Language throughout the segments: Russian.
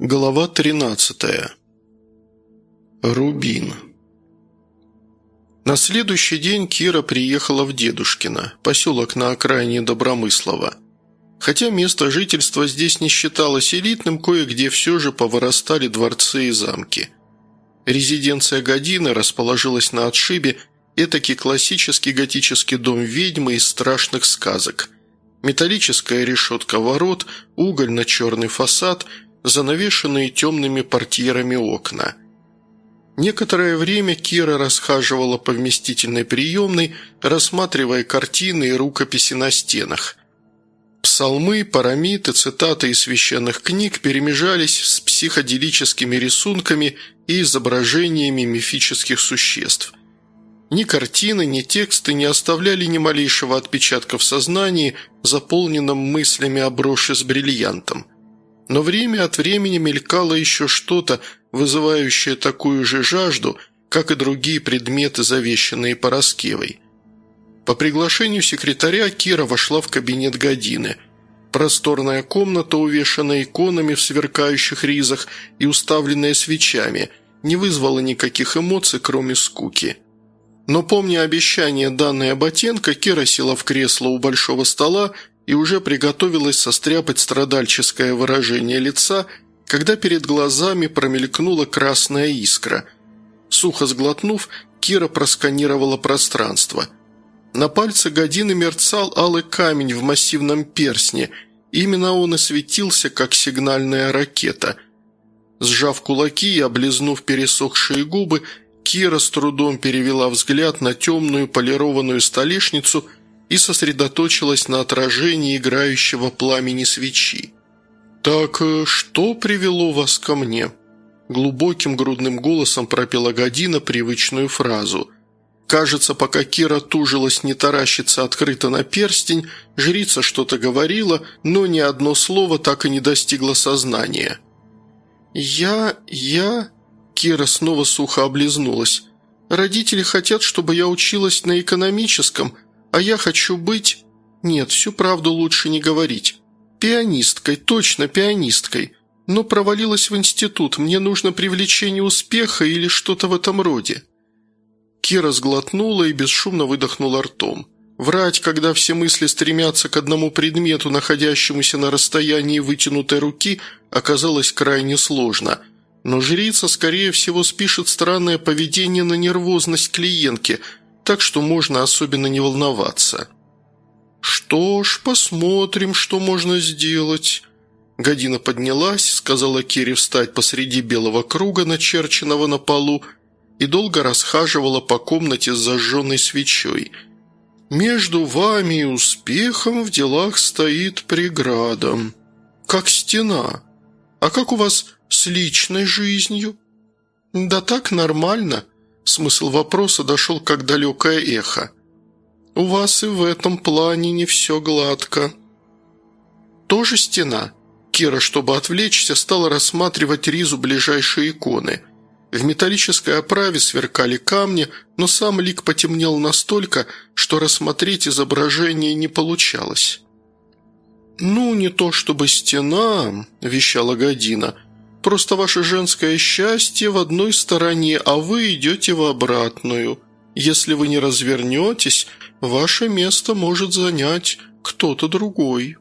Глава 13. Рубин. На следующий день Кира приехала в Дедушкино, поселок на окраине Добромыслова. Хотя место жительства здесь не считалось элитным, кое-где все же повырастали дворцы и замки. Резиденция Годины расположилась на отшибе, этакий классический готический дом ведьмы из страшных сказок. Металлическая решетка ворот, угольно-черный фасад – занавешенные темными портьерами окна. Некоторое время Кира расхаживала по вместительной приемной, рассматривая картины и рукописи на стенах. Псалмы, парамиты, цитаты из священных книг перемежались с психоделическими рисунками и изображениями мифических существ. Ни картины, ни тексты не оставляли ни малейшего отпечатка в сознании, заполненном мыслями о броши с бриллиантом – но время от времени мелькало еще что-то, вызывающее такую же жажду, как и другие предметы, завещанные Пороскевой. По приглашению секретаря Кира вошла в кабинет Годины. Просторная комната, увешанная иконами в сверкающих ризах и уставленная свечами, не вызвала никаких эмоций, кроме скуки. Но помня обещание данной Ботенко, Кира села в кресло у большого стола и уже приготовилась состряпать страдальческое выражение лица, когда перед глазами промелькнула красная искра. Сухо сглотнув, Кира просканировала пространство. На пальце Годины мерцал алый камень в массивном персне, именно он и светился, как сигнальная ракета. Сжав кулаки и облизнув пересохшие губы, Кира с трудом перевела взгляд на темную полированную столешницу – и сосредоточилась на отражении играющего пламени свечи. «Так э, что привело вас ко мне?» Глубоким грудным голосом пропела Година привычную фразу. Кажется, пока Кира тужилась не таращиться открыто на перстень, жрица что-то говорила, но ни одно слово так и не достигло сознания. «Я... я...» Кира снова сухо облизнулась. «Родители хотят, чтобы я училась на экономическом, а я хочу быть... Нет, всю правду лучше не говорить. Пианисткой, точно пианисткой. Но провалилась в институт, мне нужно привлечение успеха или что-то в этом роде». Кира сглотнула и бесшумно выдохнула ртом. Врать, когда все мысли стремятся к одному предмету, находящемуся на расстоянии вытянутой руки, оказалось крайне сложно. Но жрица, скорее всего, спишет странное поведение на нервозность клиентки – так что можно особенно не волноваться. «Что ж, посмотрим, что можно сделать». Година поднялась, сказала Керри встать посреди белого круга, начерченного на полу, и долго расхаживала по комнате с зажженной свечой. «Между вами и успехом в делах стоит преграда. Как стена. А как у вас с личной жизнью?» «Да так нормально», Смысл вопроса дошел как далекое эхо. «У вас и в этом плане не все гладко». «Тоже стена?» Кира, чтобы отвлечься, стала рассматривать ризу ближайшей иконы. В металлической оправе сверкали камни, но сам лик потемнел настолько, что рассмотреть изображение не получалось. «Ну, не то чтобы стена», – вещала Година, Просто ваше женское счастье в одной стороне, а вы идете в обратную. Если вы не развернетесь, ваше место может занять кто-то другой».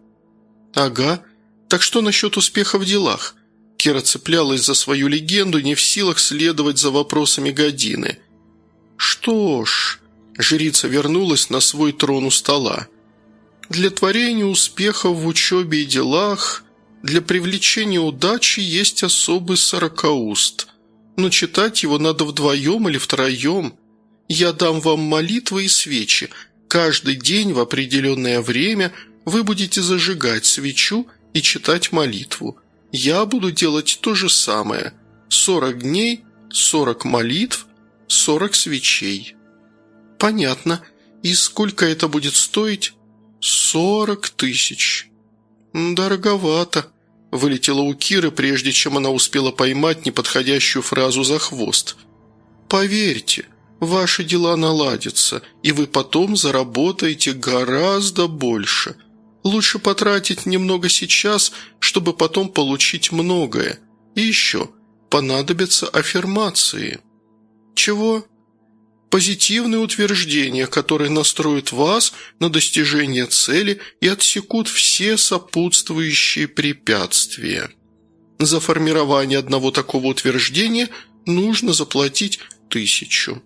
«Ага. Так что насчет успеха в делах?» Кира цеплялась за свою легенду, не в силах следовать за вопросами Годины. «Что ж...» – жрица вернулась на свой трон у стола. «Для творения успехов в учебе и делах для привлечения удачи есть особый сорокауст, но читать его надо вдвоем или втроем. Я дам вам молитвы и свечи. Каждый день в определенное время вы будете зажигать свечу и читать молитву. Я буду делать то же самое. Сорок дней, сорок молитв, сорок свечей». «Понятно. И сколько это будет стоить?» «Сорок тысяч». «Дороговато», вылетела у Киры, прежде чем она успела поймать неподходящую фразу за хвост. «Поверьте, ваши дела наладятся, и вы потом заработаете гораздо больше. Лучше потратить немного сейчас, чтобы потом получить многое. И еще, понадобятся аффирмации. Чего? Позитивные утверждения, которые настроят вас на достижение цели и отсекут все сопутствующие препятствия. За формирование одного такого утверждения нужно заплатить тысячу.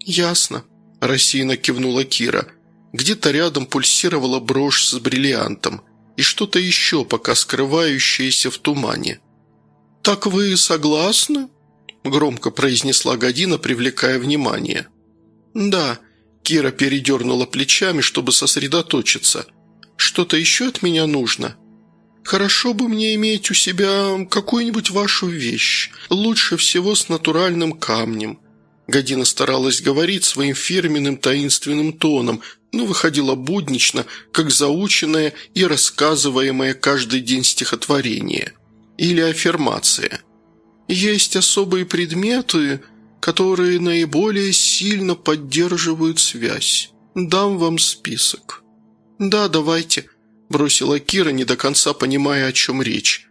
«Ясно», – рассеянно кивнула Кира. Где-то рядом пульсировала брошь с бриллиантом и что-то еще, пока скрывающееся в тумане. «Так вы согласны?» – громко произнесла Година, привлекая внимание. «Да», – Кира передернула плечами, чтобы сосредоточиться. «Что-то еще от меня нужно?» «Хорошо бы мне иметь у себя какую-нибудь вашу вещь, лучше всего с натуральным камнем». Година старалась говорить своим фирменным таинственным тоном, но выходила буднично, как заученное и рассказываемое каждый день стихотворение. Или аффирмация. «Есть особые предметы, которые наиболее сильно поддерживают связь. Дам вам список». «Да, давайте», бросила Кира, не до конца понимая, о чем речь.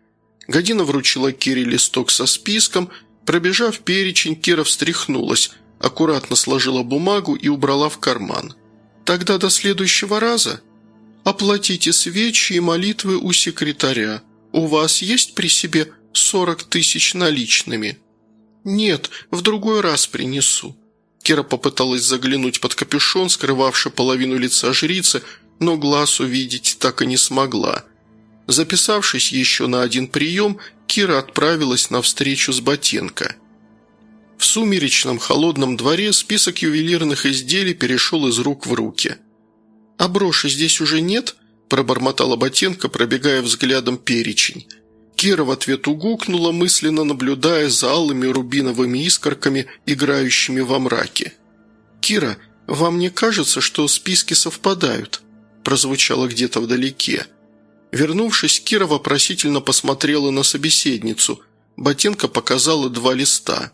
Година вручила Кире листок со списком. Пробежав перечень, Кира встряхнулась, аккуратно сложила бумагу и убрала в карман. «Тогда до следующего раза. Оплатите свечи и молитвы у секретаря. У вас есть при себе сорок тысяч наличными?» «Нет, в другой раз принесу». Кира попыталась заглянуть под капюшон, скрывавший половину лица жрицы, но глаз увидеть так и не смогла. Записавшись еще на один прием, Кира отправилась на встречу с Ботенко. В сумеречном холодном дворе список ювелирных изделий перешел из рук в руки. «А броши здесь уже нет?» – пробормотала Ботенко, пробегая взглядом перечень. Кира в ответ угукнула, мысленно наблюдая за алыми рубиновыми искорками, играющими во мраке. «Кира, вам не кажется, что списки совпадают?» прозвучало где-то вдалеке. Вернувшись, Кира вопросительно посмотрела на собеседницу. Ботенко показала два листа.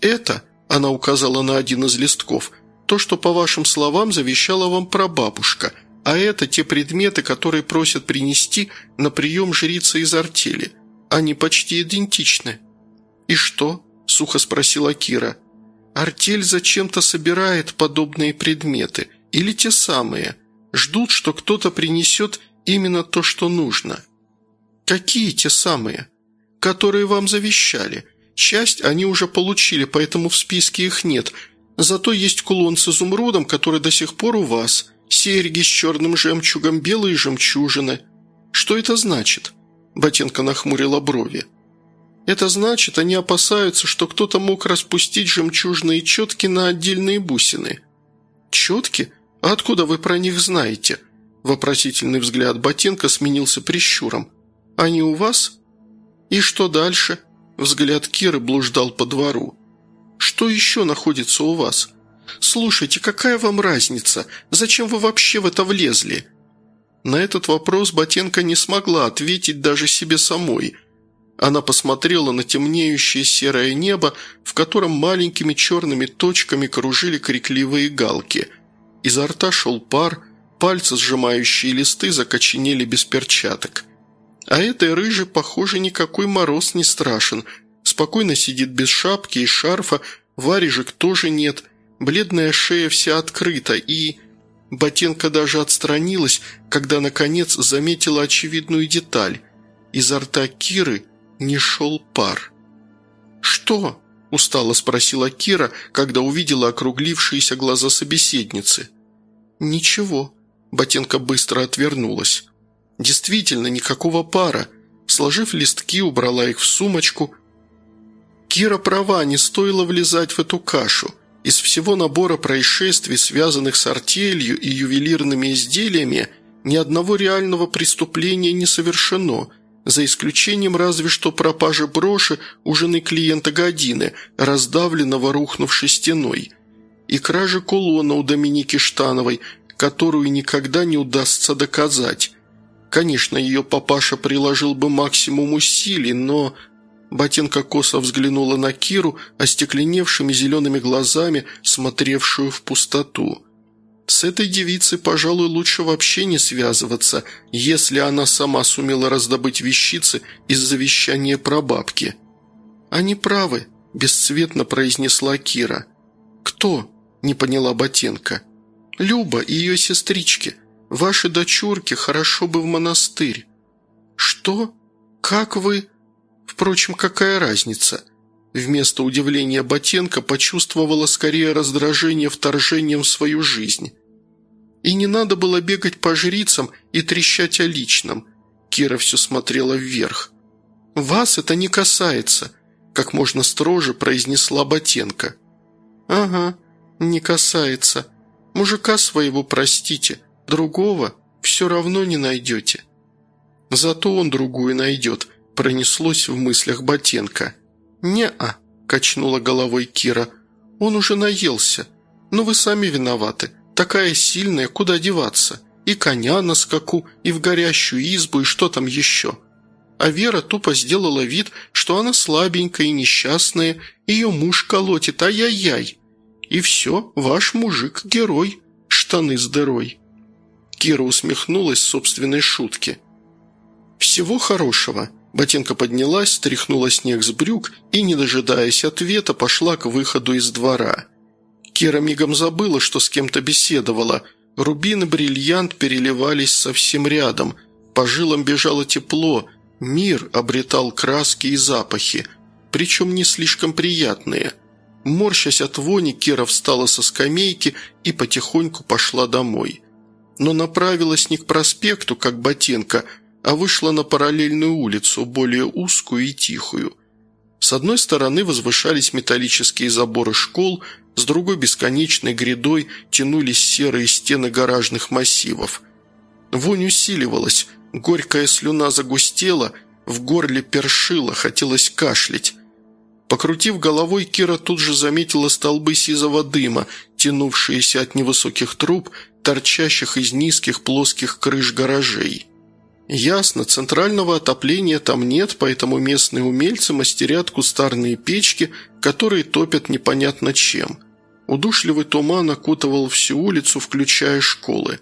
«Это», – она указала на один из листков, – «то, что, по вашим словам, завещала вам прабабушка, а это те предметы, которые просят принести на прием жрица из артели. Они почти идентичны». «И что?» – сухо спросила Кира. «Артель зачем-то собирает подобные предметы. Или те самые?» Ждут, что кто-то принесет именно то, что нужно. Какие те самые? Которые вам завещали. Часть они уже получили, поэтому в списке их нет. Зато есть кулон с изумрудом, который до сих пор у вас. Серьги с черным жемчугом, белые жемчужины. Что это значит?» Ботенко нахмурила брови. «Это значит, они опасаются, что кто-то мог распустить жемчужные четки на отдельные бусины». «Четки? «А откуда вы про них знаете?» Вопросительный взгляд Ботинка сменился прищуром. «Они у вас?» «И что дальше?» Взгляд Киры блуждал по двору. «Что еще находится у вас?» «Слушайте, какая вам разница? Зачем вы вообще в это влезли?» На этот вопрос Ботенко не смогла ответить даже себе самой. Она посмотрела на темнеющее серое небо, в котором маленькими черными точками кружили крикливые галки – Изо рта шел пар, пальцы, сжимающие листы, закоченели без перчаток. А этой рыже, похоже, никакой мороз не страшен. Спокойно сидит без шапки и шарфа, варежек тоже нет, бледная шея вся открыта и... Ботенка даже отстранилась, когда, наконец, заметила очевидную деталь. Изо рта Киры не шел пар. «Что?» – устало спросила Кира, когда увидела округлившиеся глаза собеседницы. «Ничего». Ботенко быстро отвернулась. «Действительно, никакого пара». Сложив листки, убрала их в сумочку. Кира права, не стоило влезать в эту кашу. Из всего набора происшествий, связанных с артелью и ювелирными изделиями, ни одного реального преступления не совершено, за исключением разве что пропажи броши у жены клиента Годины, раздавленного рухнувшей стеной – и кражи кулона у Доминики Штановой, которую никогда не удастся доказать. Конечно, ее папаша приложил бы максимум усилий, но... Ботинка косо взглянула на Киру, остекленевшими зелеными глазами, смотревшую в пустоту. С этой девицей, пожалуй, лучше вообще не связываться, если она сама сумела раздобыть вещицы из завещания прабабки». «Они правы», – бесцветно произнесла Кира. «Кто?» – не поняла Ботенко. «Люба и ее сестрички. Ваши дочурки хорошо бы в монастырь». «Что? Как вы?» «Впрочем, какая разница?» Вместо удивления Ботенко почувствовала скорее раздражение вторжением в свою жизнь. И не надо было бегать по жрицам и трещать о личном. Кира все смотрела вверх. «Вас это не касается», – как можно строже произнесла Ботенко. «Ага, не касается. Мужика своего простите, другого все равно не найдете». «Зато он другую найдет», – пронеслось в мыслях Ботенко. «Не-а», – качнула головой Кира. «Он уже наелся. Но вы сами виноваты. Такая сильная, куда деваться? И коня на скаку, и в горящую избу, и что там еще?» А Вера тупо сделала вид, что она слабенькая и несчастная, ее муж колотит, ай-яй-яй. И все, ваш мужик – герой, штаны с дырой. Кира усмехнулась собственной шутке. «Всего хорошего», Ботинка поднялась, стряхнула снег с брюк и, не дожидаясь ответа, пошла к выходу из двора. Кира мигом забыла, что с кем-то беседовала. Рубин и бриллиант переливались совсем рядом. По жилам бежало тепло. Мир обретал краски и запахи, причем не слишком приятные. Морщась от вони, Кира встала со скамейки и потихоньку пошла домой. Но направилась не к проспекту, как Ботинка, а вышла на параллельную улицу, более узкую и тихую. С одной стороны возвышались металлические заборы школ, с другой бесконечной грядой тянулись серые стены гаражных массивов. Вонь усиливалась, горькая слюна загустела, в горле першила, хотелось кашлять. Покрутив головой, Кира тут же заметила столбы сизого дыма, тянувшиеся от невысоких труб, торчащих из низких плоских крыш гаражей. Ясно, центрального отопления там нет, поэтому местные умельцы мастерят кустарные печки, которые топят непонятно чем. Удушливый туман окутывал всю улицу, включая школы.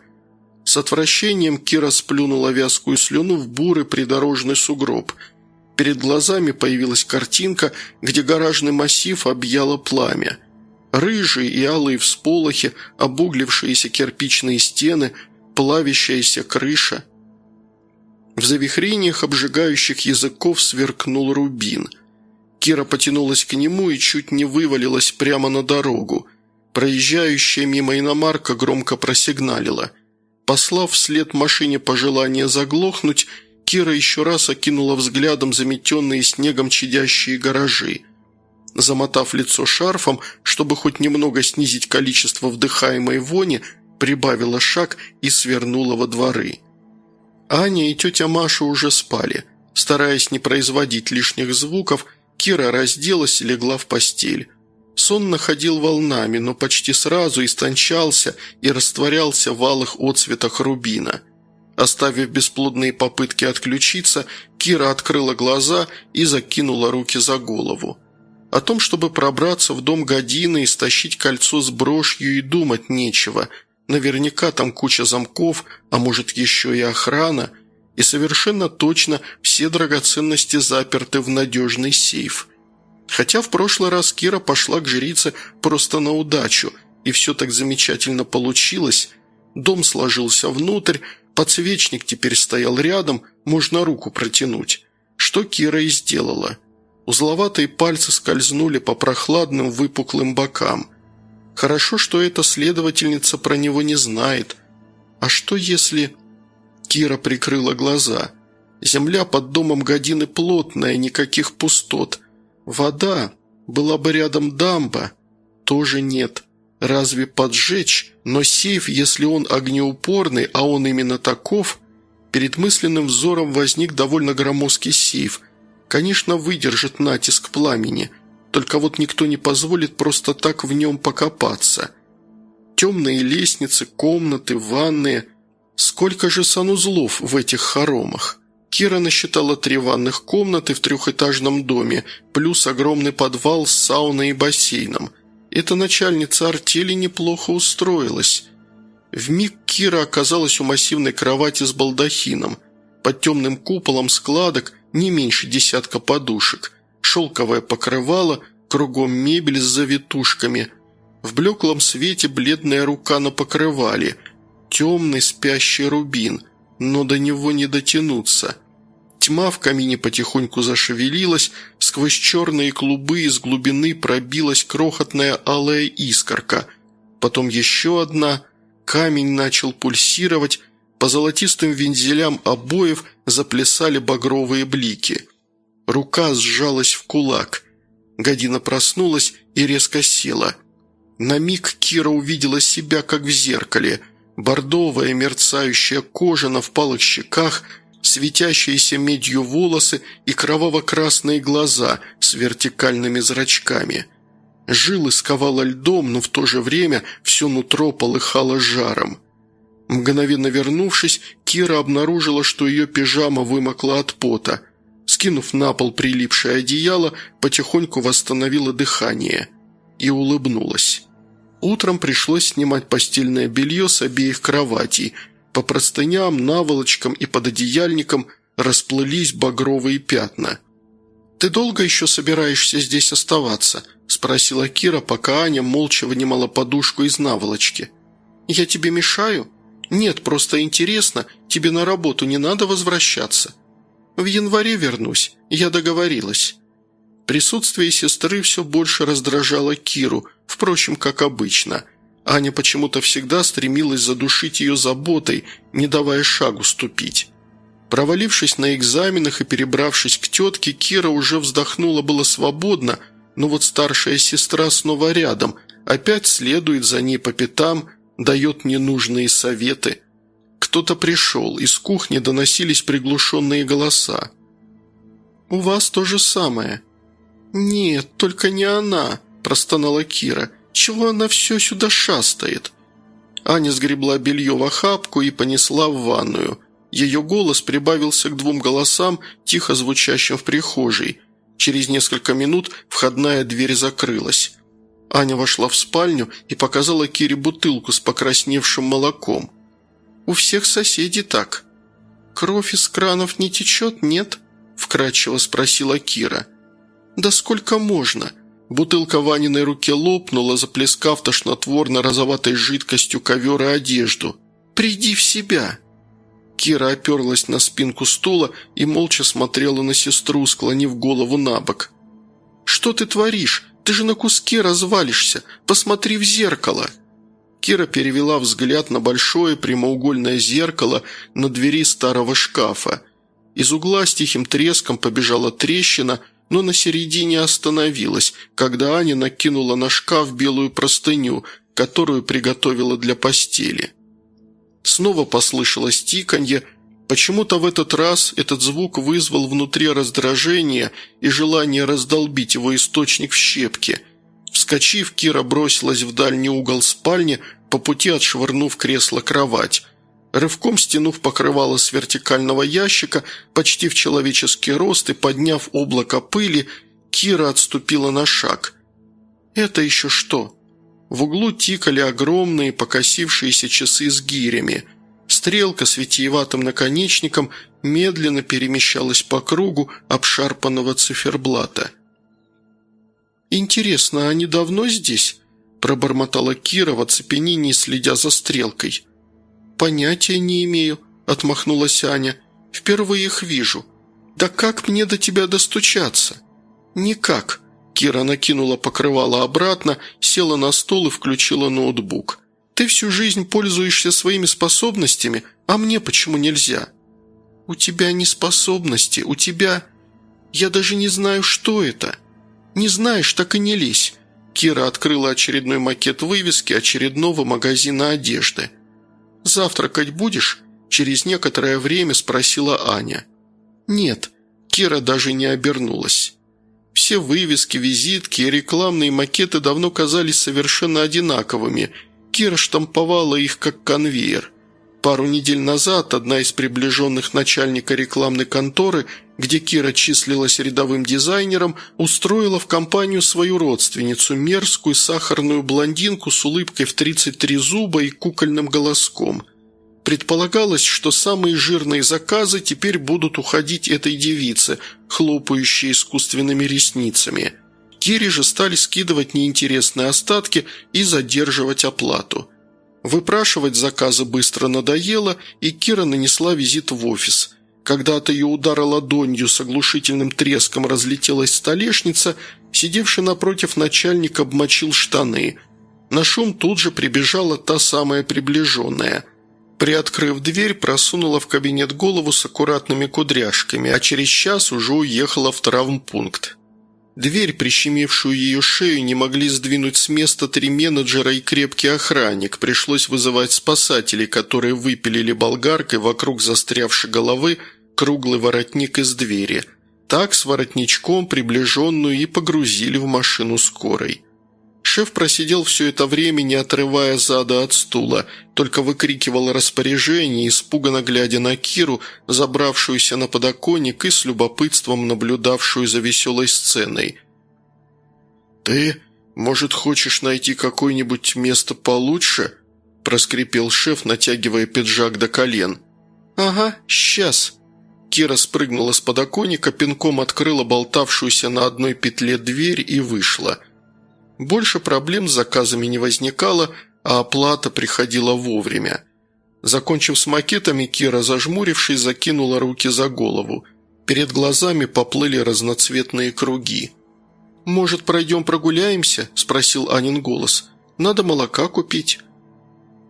С отвращением Кира сплюнула вязкую слюну в бурый придорожный сугроб. Перед глазами появилась картинка, где гаражный массив объяло пламя. Рыжие и алые всполохи, обуглившиеся кирпичные стены, плавящаяся крыша – в завихрениях обжигающих языков сверкнул рубин. Кира потянулась к нему и чуть не вывалилась прямо на дорогу. Проезжающая мимо иномарка громко просигналила. Послав вслед машине пожелание заглохнуть, Кира еще раз окинула взглядом заметенные снегом чадящие гаражи. Замотав лицо шарфом, чтобы хоть немного снизить количество вдыхаемой вони, прибавила шаг и свернула во дворы. Аня и тетя Маша уже спали. Стараясь не производить лишних звуков, Кира разделась и легла в постель. Сон находил волнами, но почти сразу истончался и растворялся в алых отцветах рубина. Оставив бесплодные попытки отключиться, Кира открыла глаза и закинула руки за голову. О том, чтобы пробраться в дом Годины и стащить кольцо с брошью и думать нечего – Наверняка там куча замков, а может еще и охрана, и совершенно точно все драгоценности заперты в надежный сейф. Хотя в прошлый раз Кира пошла к жрице просто на удачу, и все так замечательно получилось. Дом сложился внутрь, подсвечник теперь стоял рядом, можно руку протянуть. Что Кира и сделала. Узловатые пальцы скользнули по прохладным выпуклым бокам – Хорошо, что эта следовательница про него не знает. А что если... Кира прикрыла глаза. Земля под домом Годины плотная, никаких пустот. Вода. Была бы рядом дамба. Тоже нет. Разве поджечь? Но сейф, если он огнеупорный, а он именно таков... Перед мысленным взором возник довольно громоздкий сейф. Конечно, выдержит натиск пламени – только вот никто не позволит просто так в нем покопаться. Темные лестницы, комнаты, ванные. Сколько же санузлов в этих хоромах? Кира насчитала три ванных комнаты в трехэтажном доме, плюс огромный подвал с сауной и бассейном. Эта начальница артели неплохо устроилась. Вмиг Кира оказалась у массивной кровати с балдахином. Под темным куполом складок не меньше десятка подушек. Шелковое покрывало, кругом мебель с завитушками. В блеклом свете бледная рука на покрывале. Темный спящий рубин, но до него не дотянуться. Тьма в камине потихоньку зашевелилась, сквозь черные клубы из глубины пробилась крохотная алая искорка. Потом еще одна. Камень начал пульсировать, по золотистым вензелям обоев заплясали багровые блики. Рука сжалась в кулак. Година проснулась и резко села. На миг Кира увидела себя, как в зеркале. Бордовая мерцающая кожа на впалых щеках – светящиеся медью волосы и кроваво-красные глаза с вертикальными зрачками. Жилы сковало льдом, но в то же время все нутро полыхало жаром. Мгновенно вернувшись, Кира обнаружила, что ее пижама вымокла от пота. Скинув на пол прилипшее одеяло, потихоньку восстановила дыхание и улыбнулась. Утром пришлось снимать постельное белье с обеих кроватей – по простыням, наволочкам и пододеяльникам расплылись багровые пятна. «Ты долго еще собираешься здесь оставаться?» – спросила Кира, пока Аня молча вынимала подушку из наволочки. «Я тебе мешаю?» «Нет, просто интересно, тебе на работу не надо возвращаться». «В январе вернусь, я договорилась». Присутствие сестры все больше раздражало Киру, впрочем, как обычно – Аня почему-то всегда стремилась задушить ее заботой, не давая шагу ступить. Провалившись на экзаменах и перебравшись к тетке, Кира уже вздохнула было свободно, но вот старшая сестра снова рядом, опять следует за ней по пятам, дает ненужные советы. Кто-то пришел, из кухни доносились приглушенные голоса. «У вас то же самое». «Нет, только не она», – простонала Кира – чего она все сюда шастает?» Аня сгребла белье в охапку и понесла в ванную. Ее голос прибавился к двум голосам, тихо звучащим в прихожей. Через несколько минут входная дверь закрылась. Аня вошла в спальню и показала Кире бутылку с покрасневшим молоком. «У всех соседей так». «Кровь из кранов не течет, нет?» – вкратчиво спросила Кира. «Да сколько можно?» Бутылка в Аниной руке лопнула, заплескав тошнотворно-розоватой жидкостью ковер и одежду. «Приди в себя!» Кира оперлась на спинку стула и молча смотрела на сестру, склонив голову на бок. «Что ты творишь? Ты же на куске развалишься! Посмотри в зеркало!» Кира перевела взгляд на большое прямоугольное зеркало на двери старого шкафа. Из угла с тихим треском побежала трещина – но на середине остановилась, когда Аня накинула на шкаф белую простыню, которую приготовила для постели. Снова послышалось тиканье. Почему-то в этот раз этот звук вызвал внутри раздражение и желание раздолбить его источник в щепки. Вскочив, Кира бросилась в дальний угол спальни, по пути отшвырнув кресло-кровать. Рывком стянув покрывало с вертикального ящика, почти в человеческий рост и подняв облако пыли, Кира отступила на шаг. «Это еще что?» В углу тикали огромные покосившиеся часы с гирями. Стрелка с витиеватым наконечником медленно перемещалась по кругу обшарпанного циферблата. «Интересно, они давно здесь?» – пробормотала Кира в оцепенении, следя за стрелкой. «Понятия не имею», – отмахнулась Аня. «Впервые их вижу. Да как мне до тебя достучаться?» «Никак». Кира накинула покрывало обратно, села на стол и включила ноутбук. «Ты всю жизнь пользуешься своими способностями, а мне почему нельзя?» «У тебя не способности, у тебя...» «Я даже не знаю, что это». «Не знаешь, так и не лезь». Кира открыла очередной макет вывески очередного магазина одежды – «Завтракать будешь?» – через некоторое время спросила Аня. «Нет». Кира даже не обернулась. Все вывески, визитки и рекламные макеты давно казались совершенно одинаковыми. Кира штамповала их как конвейер. Пару недель назад одна из приближенных начальника рекламной конторы, где Кира числилась рядовым дизайнером, устроила в компанию свою родственницу, мерзкую сахарную блондинку с улыбкой в 33 зуба и кукольным голоском. Предполагалось, что самые жирные заказы теперь будут уходить этой девице, хлопающей искусственными ресницами. Кире же стали скидывать неинтересные остатки и задерживать оплату – Выпрашивать заказы быстро надоело, и Кира нанесла визит в офис. Когда от ее удара ладонью с оглушительным треском разлетелась столешница, сидевший напротив начальник обмочил штаны. На шум тут же прибежала та самая приближенная. Приоткрыв дверь, просунула в кабинет голову с аккуратными кудряшками, а через час уже уехала в травмпункт. Дверь, прищемившую ее шею, не могли сдвинуть с места три менеджера и крепкий охранник. Пришлось вызывать спасателей, которые выпилили болгаркой вокруг застрявшей головы круглый воротник из двери. Так с воротничком приближенную и погрузили в машину скорой. Шеф просидел все это время, не отрывая зада от стула, только выкрикивал распоряжение, испуганно глядя на Киру, забравшуюся на подоконник и с любопытством наблюдавшую за веселой сценой. «Ты, может, хочешь найти какое-нибудь место получше?» – проскрипел шеф, натягивая пиджак до колен. «Ага, сейчас». Кира спрыгнула с подоконника, пинком открыла болтавшуюся на одной петле дверь и вышла – больше проблем с заказами не возникало, а оплата приходила вовремя. Закончив с макетами, Кира, зажмурившись, закинула руки за голову. Перед глазами поплыли разноцветные круги. «Может, пройдем прогуляемся?» – спросил Анин голос. «Надо молока купить».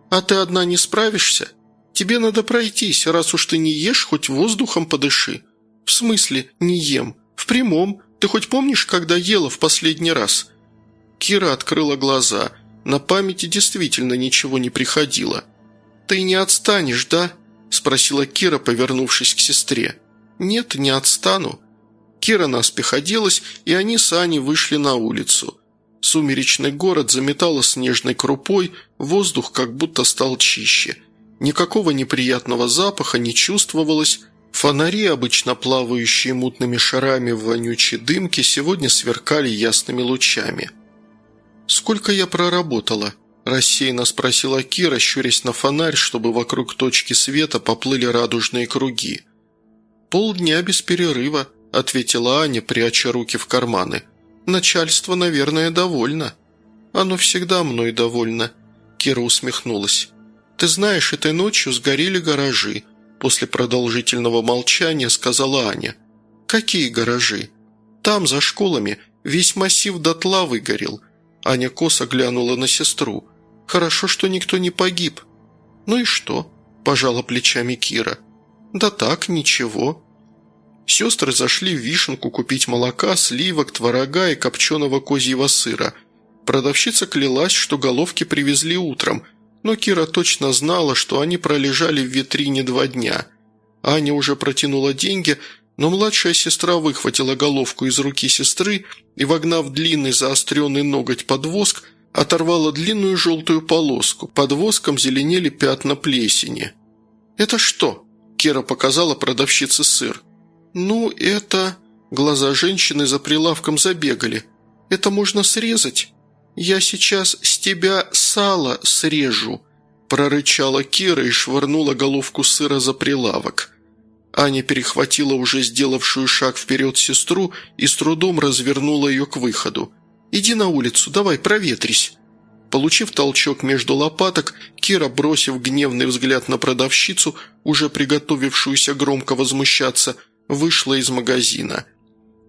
«А ты одна не справишься? Тебе надо пройтись, раз уж ты не ешь, хоть воздухом подыши». «В смысле не ем? В прямом. Ты хоть помнишь, когда ела в последний раз?» Кира открыла глаза. На памяти действительно ничего не приходило. «Ты не отстанешь, да?» – спросила Кира, повернувшись к сестре. «Нет, не отстану». Кира наспех оделась, и они с Аней вышли на улицу. Сумеречный город заметало снежной крупой, воздух как будто стал чище. Никакого неприятного запаха не чувствовалось, фонари, обычно плавающие мутными шарами в вонючей дымке, сегодня сверкали ясными лучами – «Сколько я проработала?» – рассеянно спросила Кира, щурясь на фонарь, чтобы вокруг точки света поплыли радужные круги. «Полдня без перерыва», – ответила Аня, пряча руки в карманы. «Начальство, наверное, довольно». «Оно всегда мной довольно», – Кира усмехнулась. «Ты знаешь, этой ночью сгорели гаражи», – после продолжительного молчания сказала Аня. «Какие гаражи?» «Там, за школами, весь массив дотла выгорел. Аня косо глянула на сестру. «Хорошо, что никто не погиб». «Ну и что?» – пожала плечами Кира. «Да так, ничего». Сестры зашли в Вишенку купить молока, сливок, творога и копченого козьего сыра. Продавщица клялась, что головки привезли утром, но Кира точно знала, что они пролежали в витрине два дня. Аня уже протянула деньги, но младшая сестра выхватила головку из руки сестры и, вогнав длинный заостренный ноготь под воск, оторвала длинную желтую полоску. Под воском зеленели пятна плесени. «Это что?» – Кера показала продавщице сыр. «Ну, это...» Глаза женщины за прилавком забегали. «Это можно срезать. Я сейчас с тебя сало срежу», – прорычала Кира и швырнула головку сыра за прилавок. Аня перехватила уже сделавшую шаг вперед сестру и с трудом развернула ее к выходу. «Иди на улицу, давай, проветрись». Получив толчок между лопаток, Кира, бросив гневный взгляд на продавщицу, уже приготовившуюся громко возмущаться, вышла из магазина.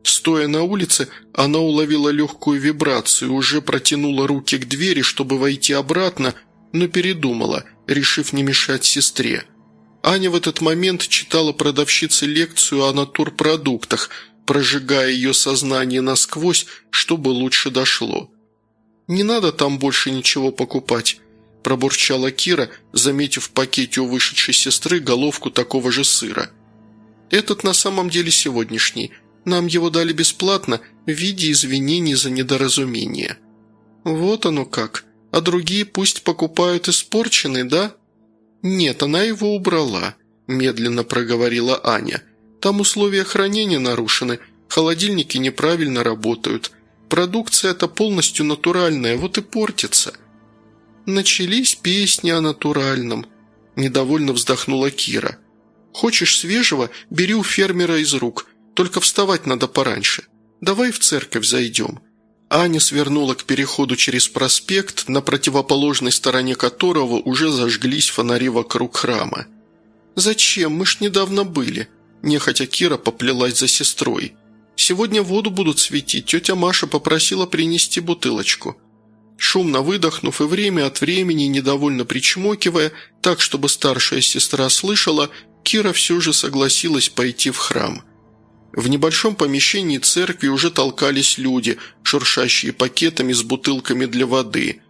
Стоя на улице, она уловила легкую вибрацию, уже протянула руки к двери, чтобы войти обратно, но передумала, решив не мешать сестре. Аня в этот момент читала продавщице лекцию о натурпродуктах, прожигая ее сознание насквозь, чтобы лучше дошло. «Не надо там больше ничего покупать», – пробурчала Кира, заметив в пакете у вышедшей сестры головку такого же сыра. «Этот на самом деле сегодняшний. Нам его дали бесплатно в виде извинений за недоразумение». «Вот оно как. А другие пусть покупают испорченный, да?» «Нет, она его убрала», – медленно проговорила Аня. «Там условия хранения нарушены, холодильники неправильно работают. Продукция-то полностью натуральная, вот и портится». «Начались песни о натуральном», – недовольно вздохнула Кира. «Хочешь свежего? Бери у фермера из рук. Только вставать надо пораньше. Давай в церковь зайдем». Аня свернула к переходу через проспект, на противоположной стороне которого уже зажглись фонари вокруг храма. «Зачем? Мы ж недавно были», – нехотя Кира поплелась за сестрой. «Сегодня воду будут светить, тетя Маша попросила принести бутылочку». Шумно выдохнув и время от времени, недовольно причмокивая, так, чтобы старшая сестра слышала, Кира все же согласилась пойти в храм. В небольшом помещении церкви уже толкались люди, шуршащие пакетами с бутылками для воды.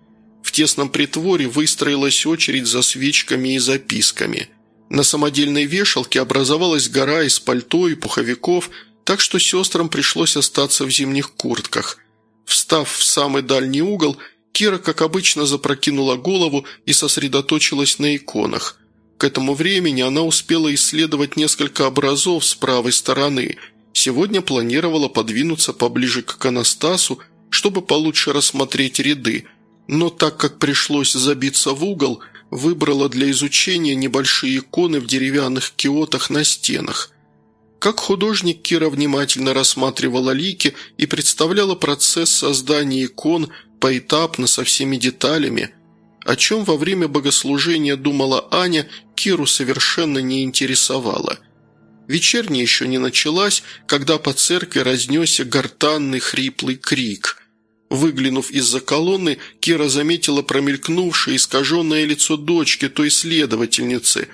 В тесном притворе выстроилась очередь за свечками и записками. На самодельной вешалке образовалась гора из пальто и пуховиков, так что сестрам пришлось остаться в зимних куртках. Встав в самый дальний угол, Кира, как обычно, запрокинула голову и сосредоточилась на иконах – к этому времени она успела исследовать несколько образов с правой стороны. Сегодня планировала подвинуться поближе к иконостасу, чтобы получше рассмотреть ряды, но так как пришлось забиться в угол, выбрала для изучения небольшие иконы в деревянных киотах на стенах. Как художник Кира внимательно рассматривала лики и представляла процесс создания икон поэтапно со всеми деталями – о чем во время богослужения думала Аня, Киру совершенно не интересовало. Вечерняя еще не началась, когда по церкви разнесся гортанный хриплый крик. Выглянув из-за колонны, Кира заметила промелькнувшее искаженное лицо дочки, той следовательницы.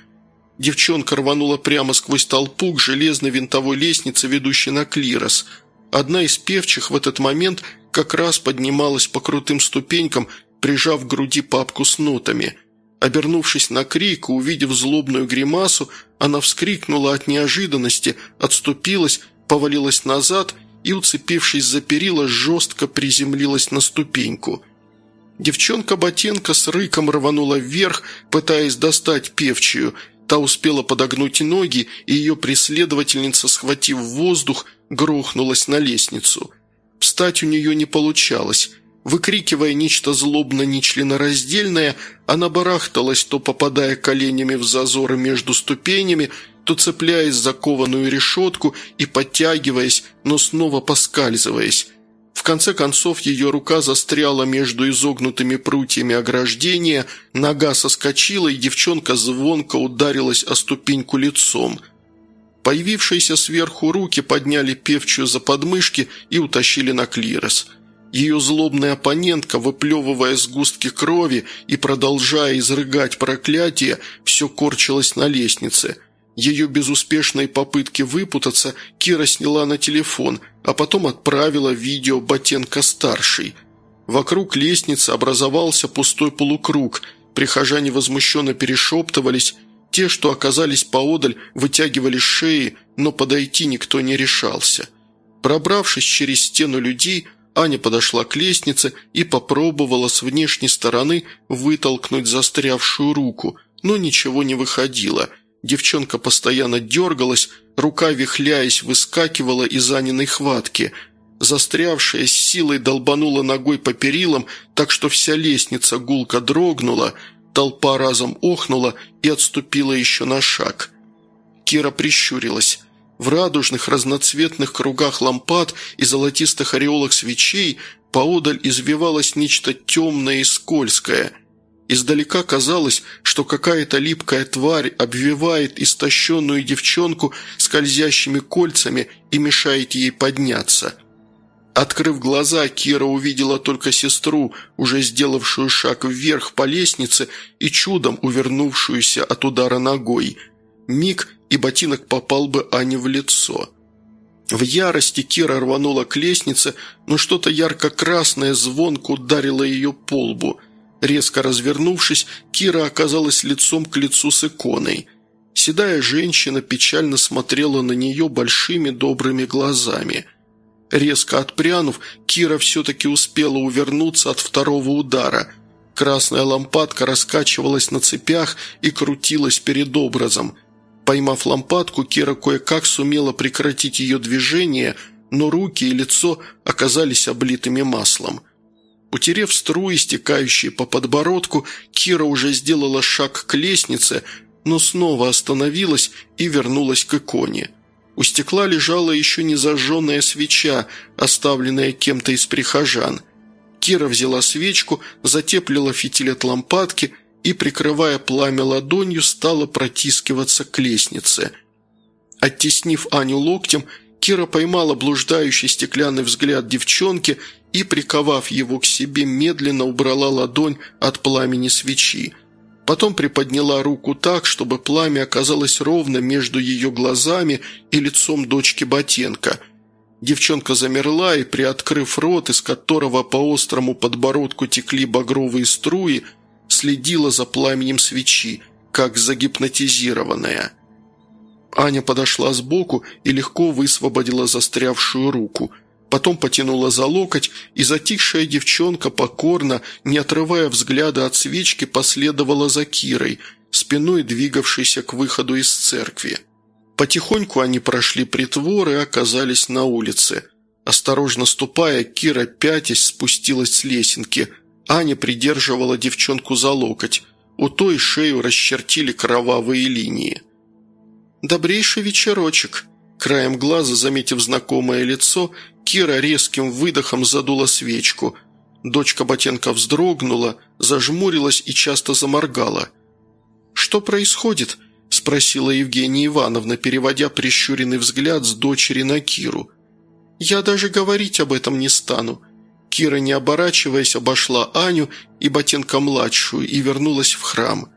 Девчонка рванула прямо сквозь толпу к железной винтовой лестнице, ведущей на клирос. Одна из певчих в этот момент как раз поднималась по крутым ступенькам прижав к груди папку с нотами. Обернувшись на крик и увидев злобную гримасу, она вскрикнула от неожиданности, отступилась, повалилась назад и, уцепившись за перила, жестко приземлилась на ступеньку. Девчонка Ботенко с рыком рванула вверх, пытаясь достать певчую. Та успела подогнуть ноги, и ее преследовательница, схватив воздух, грохнулась на лестницу. Встать у нее не получалось. Выкрикивая нечто злобно-нечленораздельное, она барахталась, то попадая коленями в зазоры между ступенями, то цепляясь за кованую решетку и подтягиваясь, но снова поскальзываясь. В конце концов ее рука застряла между изогнутыми прутьями ограждения, нога соскочила, и девчонка звонко ударилась о ступеньку лицом. Появившиеся сверху руки подняли певчую за подмышки и утащили на клирос – ее злобная оппонентка, выплевывая сгустки крови и продолжая изрыгать проклятие, все корчилась на лестнице. Ее безуспешные попытки выпутаться Кира сняла на телефон, а потом отправила видео Ботенко-старший. Вокруг лестницы образовался пустой полукруг, прихожане возмущенно перешептывались, те, что оказались поодаль, вытягивали шеи, но подойти никто не решался. Пробравшись через стену людей, Аня подошла к лестнице и попробовала с внешней стороны вытолкнуть застрявшую руку, но ничего не выходило. Девчонка постоянно дергалась, рука, вихляясь, выскакивала из Аниной хватки. Застрявшая с силой долбанула ногой по перилам, так что вся лестница гулко дрогнула, толпа разом охнула и отступила еще на шаг. Кира прищурилась. В радужных разноцветных кругах лампад и золотистых ореолах свечей поодаль извивалось нечто темное и скользкое. Издалека казалось, что какая-то липкая тварь обвивает истощенную девчонку скользящими кольцами и мешает ей подняться. Открыв глаза, Кира увидела только сестру, уже сделавшую шаг вверх по лестнице и чудом увернувшуюся от удара ногой. Миг, и ботинок попал бы Ане в лицо. В ярости Кира рванула к лестнице, но что-то ярко-красное звонко ударило ее по лбу. Резко развернувшись, Кира оказалась лицом к лицу с иконой. Седая женщина печально смотрела на нее большими добрыми глазами. Резко отпрянув, Кира все-таки успела увернуться от второго удара. Красная лампадка раскачивалась на цепях и крутилась перед образом. Поймав лампадку, Кира кое-как сумела прекратить ее движение, но руки и лицо оказались облитыми маслом. Утерев струи, стекающие по подбородку, Кира уже сделала шаг к лестнице, но снова остановилась и вернулась к иконе. У стекла лежала еще не зажженная свеча, оставленная кем-то из прихожан. Кира взяла свечку, затеплила фитиль от лампадки и, прикрывая пламя ладонью, стала протискиваться к лестнице. Оттеснив Аню локтем, Кира поймала блуждающий стеклянный взгляд девчонки и, приковав его к себе, медленно убрала ладонь от пламени свечи. Потом приподняла руку так, чтобы пламя оказалось ровно между ее глазами и лицом дочки Ботенко. Девчонка замерла и, приоткрыв рот, из которого по острому подбородку текли багровые струи, следила за пламенем свечи, как загипнотизированная. Аня подошла сбоку и легко высвободила застрявшую руку – потом потянула за локоть, и затихшая девчонка покорно, не отрывая взгляда от свечки, последовала за Кирой, спиной двигавшейся к выходу из церкви. Потихоньку они прошли притвор и оказались на улице. Осторожно ступая, Кира, пятясь, спустилась с лесенки. Аня придерживала девчонку за локоть. У той шею расчертили кровавые линии. «Добрейший вечерочек», Краем глаза, заметив знакомое лицо, Кира резким выдохом задула свечку. Дочка Ботенко вздрогнула, зажмурилась и часто заморгала. «Что происходит?» – спросила Евгения Ивановна, переводя прищуренный взгляд с дочери на Киру. «Я даже говорить об этом не стану». Кира, не оборачиваясь, обошла Аню и Ботенко-младшую и вернулась в храм.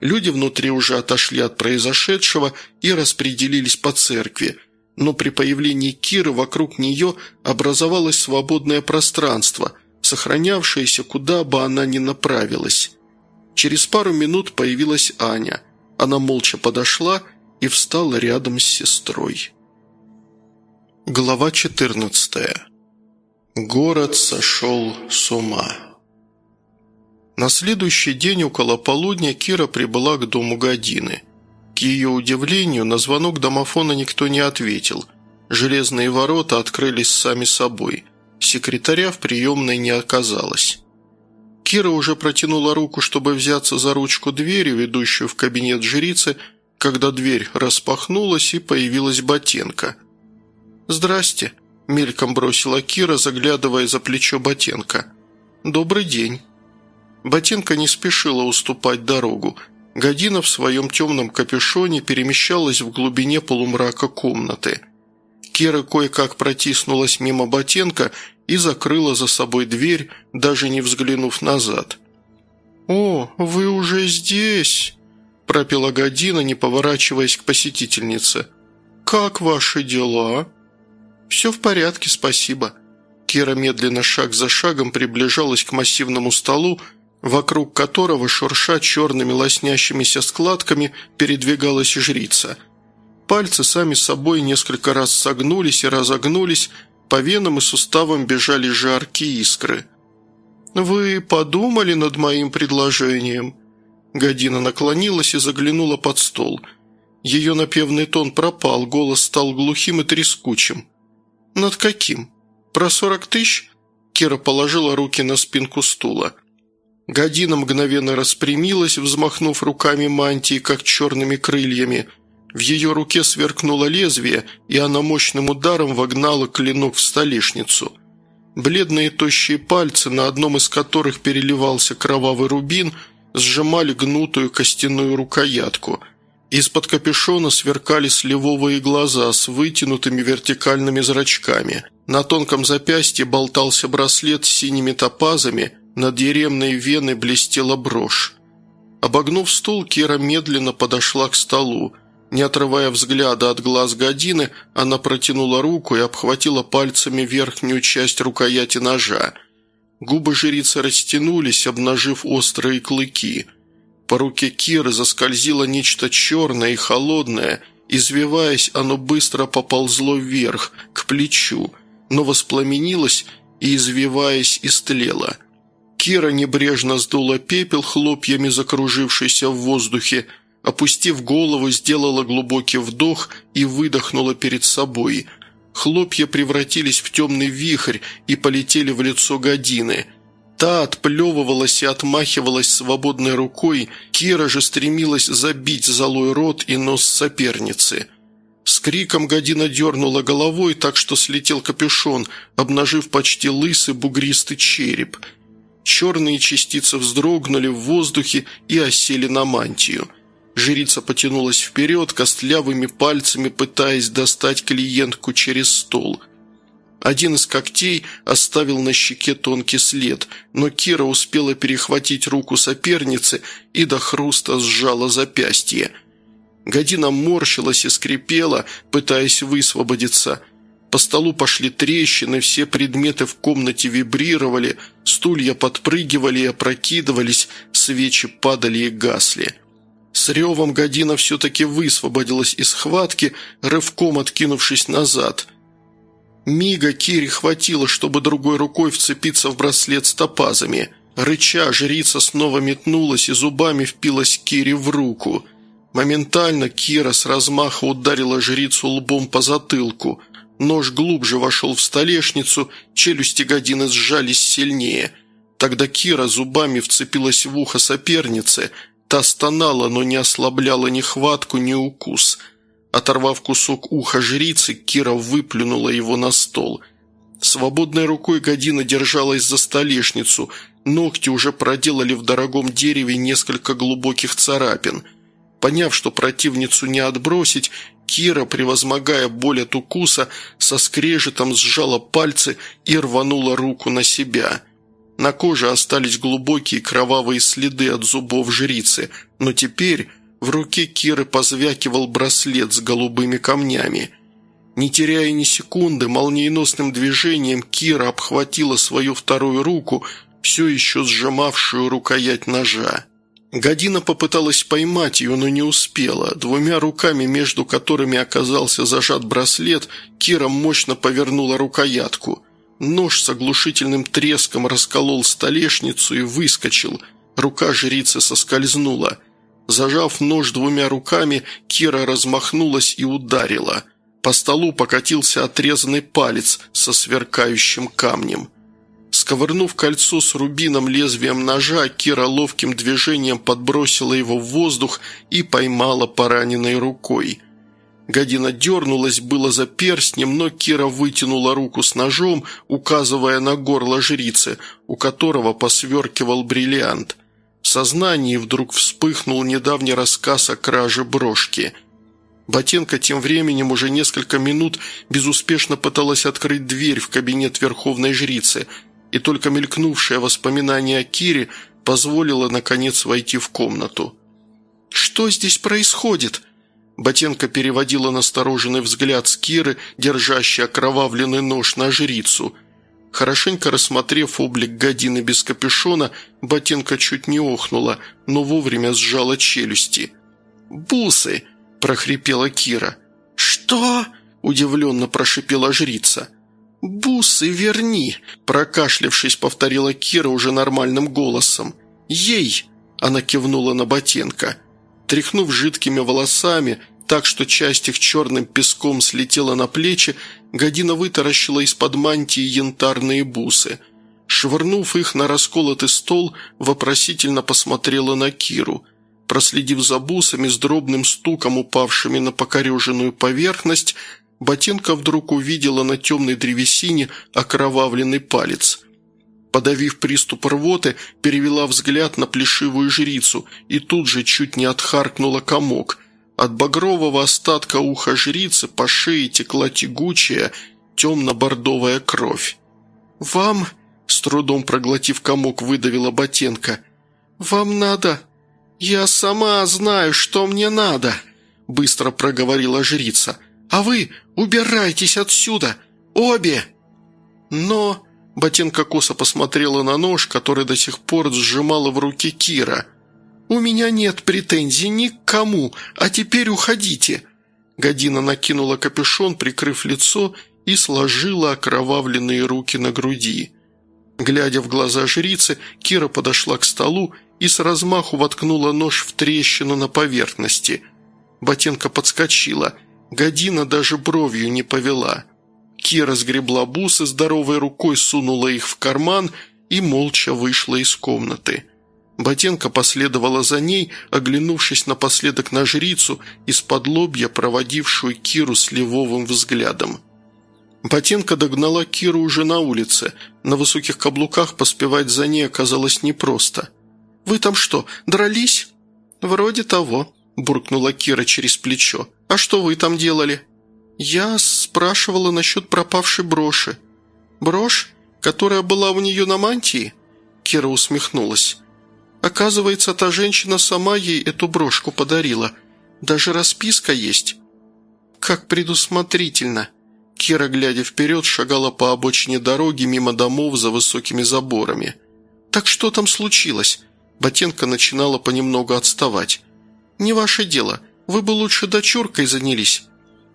Люди внутри уже отошли от произошедшего и распределились по церкви, но при появлении Киры вокруг нее образовалось свободное пространство, сохранявшееся, куда бы она ни направилась. Через пару минут появилась Аня. Она молча подошла и встала рядом с сестрой. Глава 14. Город сошел с ума. На следующий день около полудня Кира прибыла к дому Годины. К ее удивлению, на звонок домофона никто не ответил. Железные ворота открылись сами собой. Секретаря в приемной не оказалось. Кира уже протянула руку, чтобы взяться за ручку двери, ведущую в кабинет жрицы, когда дверь распахнулась и появилась Ботенко. «Здрасте», – мельком бросила Кира, заглядывая за плечо Ботенко. «Добрый день». Ботинка не спешила уступать дорогу. Година в своем темном капюшоне перемещалась в глубине полумрака комнаты. Кира кое-как протиснулась мимо Ботенко и закрыла за собой дверь, даже не взглянув назад. «О, вы уже здесь!» – пропела Година, не поворачиваясь к посетительнице. «Как ваши дела?» «Все в порядке, спасибо». Кира медленно шаг за шагом приближалась к массивному столу, вокруг которого, шурша черными лоснящимися складками, передвигалась жрица. Пальцы сами собой несколько раз согнулись и разогнулись, по венам и суставам бежали жаркие искры. «Вы подумали над моим предложением?» Година наклонилась и заглянула под стол. Ее напевный тон пропал, голос стал глухим и трескучим. «Над каким? Про сорок тысяч?» Кира положила руки на спинку стула. Година мгновенно распрямилась, взмахнув руками мантии, как черными крыльями. В ее руке сверкнуло лезвие, и она мощным ударом вогнала клинок в столешницу. Бледные тощие пальцы, на одном из которых переливался кровавый рубин, сжимали гнутую костяную рукоятку. Из-под капюшона сверкали сливовые глаза с вытянутыми вертикальными зрачками. На тонком запястье болтался браслет с синими топазами – над еремной веной блестела брошь. Обогнув стул, Кира медленно подошла к столу. Не отрывая взгляда от глаз Годины, она протянула руку и обхватила пальцами верхнюю часть рукояти ножа. Губы жрицы растянулись, обнажив острые клыки. По руке Киры заскользило нечто черное и холодное. Извиваясь, оно быстро поползло вверх, к плечу, но воспламенилось и, извиваясь, истлело – Кира небрежно сдула пепел хлопьями, закружившийся в воздухе, опустив голову, сделала глубокий вдох и выдохнула перед собой. Хлопья превратились в темный вихрь и полетели в лицо Годины. Та отплевывалась и отмахивалась свободной рукой, Кира же стремилась забить золой рот и нос соперницы. С криком Година дернула головой, так что слетел капюшон, обнажив почти лысый бугристый череп. Черные частицы вздрогнули в воздухе и осели на мантию – Жрица потянулась вперед, костлявыми пальцами пытаясь достать клиентку через стол. Один из когтей оставил на щеке тонкий след, но Кира успела перехватить руку соперницы и до хруста сжала запястье. Година морщилась и скрипела, пытаясь высвободиться. По столу пошли трещины, все предметы в комнате вибрировали, стулья подпрыгивали и опрокидывались, свечи падали и гасли. С ревом Година все-таки высвободилась из схватки, рывком откинувшись назад. Мига Кире хватило, чтобы другой рукой вцепиться в браслет с топазами. Рыча, жрица снова метнулась и зубами впилась Кире в руку. Моментально Кира с размаха ударила жрицу лбом по затылку. Нож глубже вошел в столешницу, челюсти Годины сжались сильнее. Тогда Кира зубами вцепилась в ухо соперницы – Та стонала, но не ослабляла ни хватку, ни укус. Оторвав кусок уха жрицы, Кира выплюнула его на стол. Свободной рукой Година держалась за столешницу, ногти уже проделали в дорогом дереве несколько глубоких царапин. Поняв, что противницу не отбросить, Кира, превозмогая боль от укуса, со скрежетом сжала пальцы и рванула руку на себя – на коже остались глубокие кровавые следы от зубов жрицы, но теперь в руке Киры позвякивал браслет с голубыми камнями. Не теряя ни секунды, молниеносным движением Кира обхватила свою вторую руку, все еще сжимавшую рукоять ножа. Година попыталась поймать ее, но не успела. Двумя руками, между которыми оказался зажат браслет, Кира мощно повернула рукоятку – Нож с оглушительным треском расколол столешницу и выскочил. Рука жрицы соскользнула. Зажав нож двумя руками, Кира размахнулась и ударила. По столу покатился отрезанный палец со сверкающим камнем. Сковырнув кольцо с рубином лезвием ножа, Кира ловким движением подбросила его в воздух и поймала пораненной рукой – Година дернулась было за перстнем, но Кира вытянула руку с ножом, указывая на горло жрицы, у которого посверкивал бриллиант. В сознании вдруг вспыхнул недавний рассказ о краже брошки. Ботенко тем временем уже несколько минут безуспешно пыталась открыть дверь в кабинет верховной жрицы, и только мелькнувшее воспоминание о Кире позволило, наконец, войти в комнату. «Что здесь происходит?» Ботенко переводила настороженный взгляд с Киры, держащей окровавленный нож на жрицу. Хорошенько рассмотрев облик Годины без капюшона, Ботенко чуть не охнула, но вовремя сжала челюсти. «Бусы!» – прохрипела Кира. «Что?» – удивленно прошипела жрица. «Бусы верни!» – прокашлявшись, повторила Кира уже нормальным голосом. «Ей!» – она кивнула на Ботенко – Тряхнув жидкими волосами, так что часть их черным песком слетела на плечи, Година вытаращила из-под мантии янтарные бусы. Швырнув их на расколотый стол, вопросительно посмотрела на Киру. Проследив за бусами с дробным стуком, упавшими на покореженную поверхность, Ботинка вдруг увидела на темной древесине окровавленный палец – Подавив приступ рвоты, перевела взгляд на плешивую жрицу и тут же чуть не отхаркнула комок. От багрового остатка уха жрицы по шее текла тягучая, темно-бордовая кровь. «Вам...» – с трудом проглотив комок, выдавила Ботенко. «Вам надо...» «Я сама знаю, что мне надо», – быстро проговорила жрица. «А вы убирайтесь отсюда! Обе!» «Но...» Ботинка косо посмотрела на нож, который до сих пор сжимала в руке Кира. «У меня нет претензий ни к кому, а теперь уходите!» Година накинула капюшон, прикрыв лицо, и сложила окровавленные руки на груди. Глядя в глаза жрицы, Кира подошла к столу и с размаху воткнула нож в трещину на поверхности. Ботенка подскочила. Година даже бровью не повела. Кира сгребла бусы, здоровой рукой сунула их в карман и молча вышла из комнаты. Ботенко последовала за ней, оглянувшись напоследок на жрицу, из-под лобья проводившую Киру с левовым взглядом. Ботенко догнала Киру уже на улице. На высоких каблуках поспевать за ней оказалось непросто. «Вы там что, дрались?» «Вроде того», – буркнула Кира через плечо. «А что вы там делали?» «Я спрашивала насчет пропавшей броши». «Брошь, которая была у нее на мантии?» Кира усмехнулась. Оказывается, та женщина сама ей эту брошку подарила. Даже расписка есть. Как предусмотрительно. Кира, глядя вперед, шагала по обочине дороги мимо домов за высокими заборами. «Так что там случилось?» Ботенко начинала понемногу отставать. «Не ваше дело. Вы бы лучше дочуркой занялись».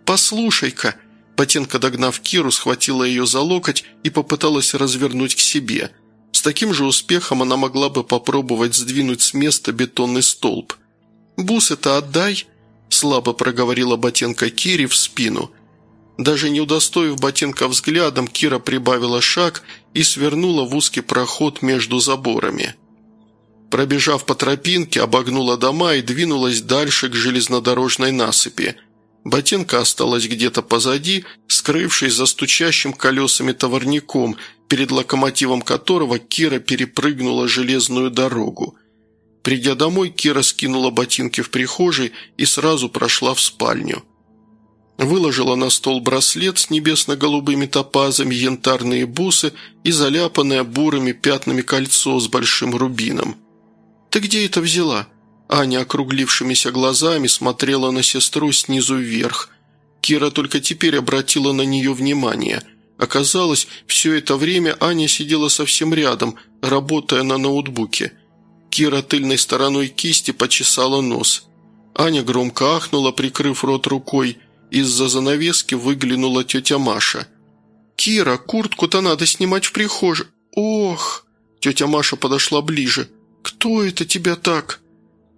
«Послушай-ка», Ботенко, догнав Киру, схватила ее за локоть и попыталась развернуть к себе – таким же успехом она могла бы попробовать сдвинуть с места бетонный столб. «Бусы-то отдай», – слабо проговорила Ботенко Кире в спину. Даже не удостоив Ботенко взглядом, Кира прибавила шаг и свернула в узкий проход между заборами. Пробежав по тропинке, обогнула дома и двинулась дальше к железнодорожной насыпи. Ботинка осталась где-то позади, скрывшись за стучащим колесами товарником – перед локомотивом которого Кира перепрыгнула железную дорогу. Придя домой, Кира скинула ботинки в прихожей и сразу прошла в спальню. Выложила на стол браслет с небесно-голубыми топазами, янтарные бусы и заляпанное бурыми пятнами кольцо с большим рубином. «Ты где это взяла?» Аня округлившимися глазами смотрела на сестру снизу вверх. Кира только теперь обратила на нее внимание – Оказалось, все это время Аня сидела совсем рядом, работая на ноутбуке. Кира тыльной стороной кисти почесала нос. Аня громко ахнула, прикрыв рот рукой. Из-за занавески выглянула тетя Маша. «Кира, куртку-то надо снимать в прихожей». «Ох!» Тетя Маша подошла ближе. «Кто это тебя так?»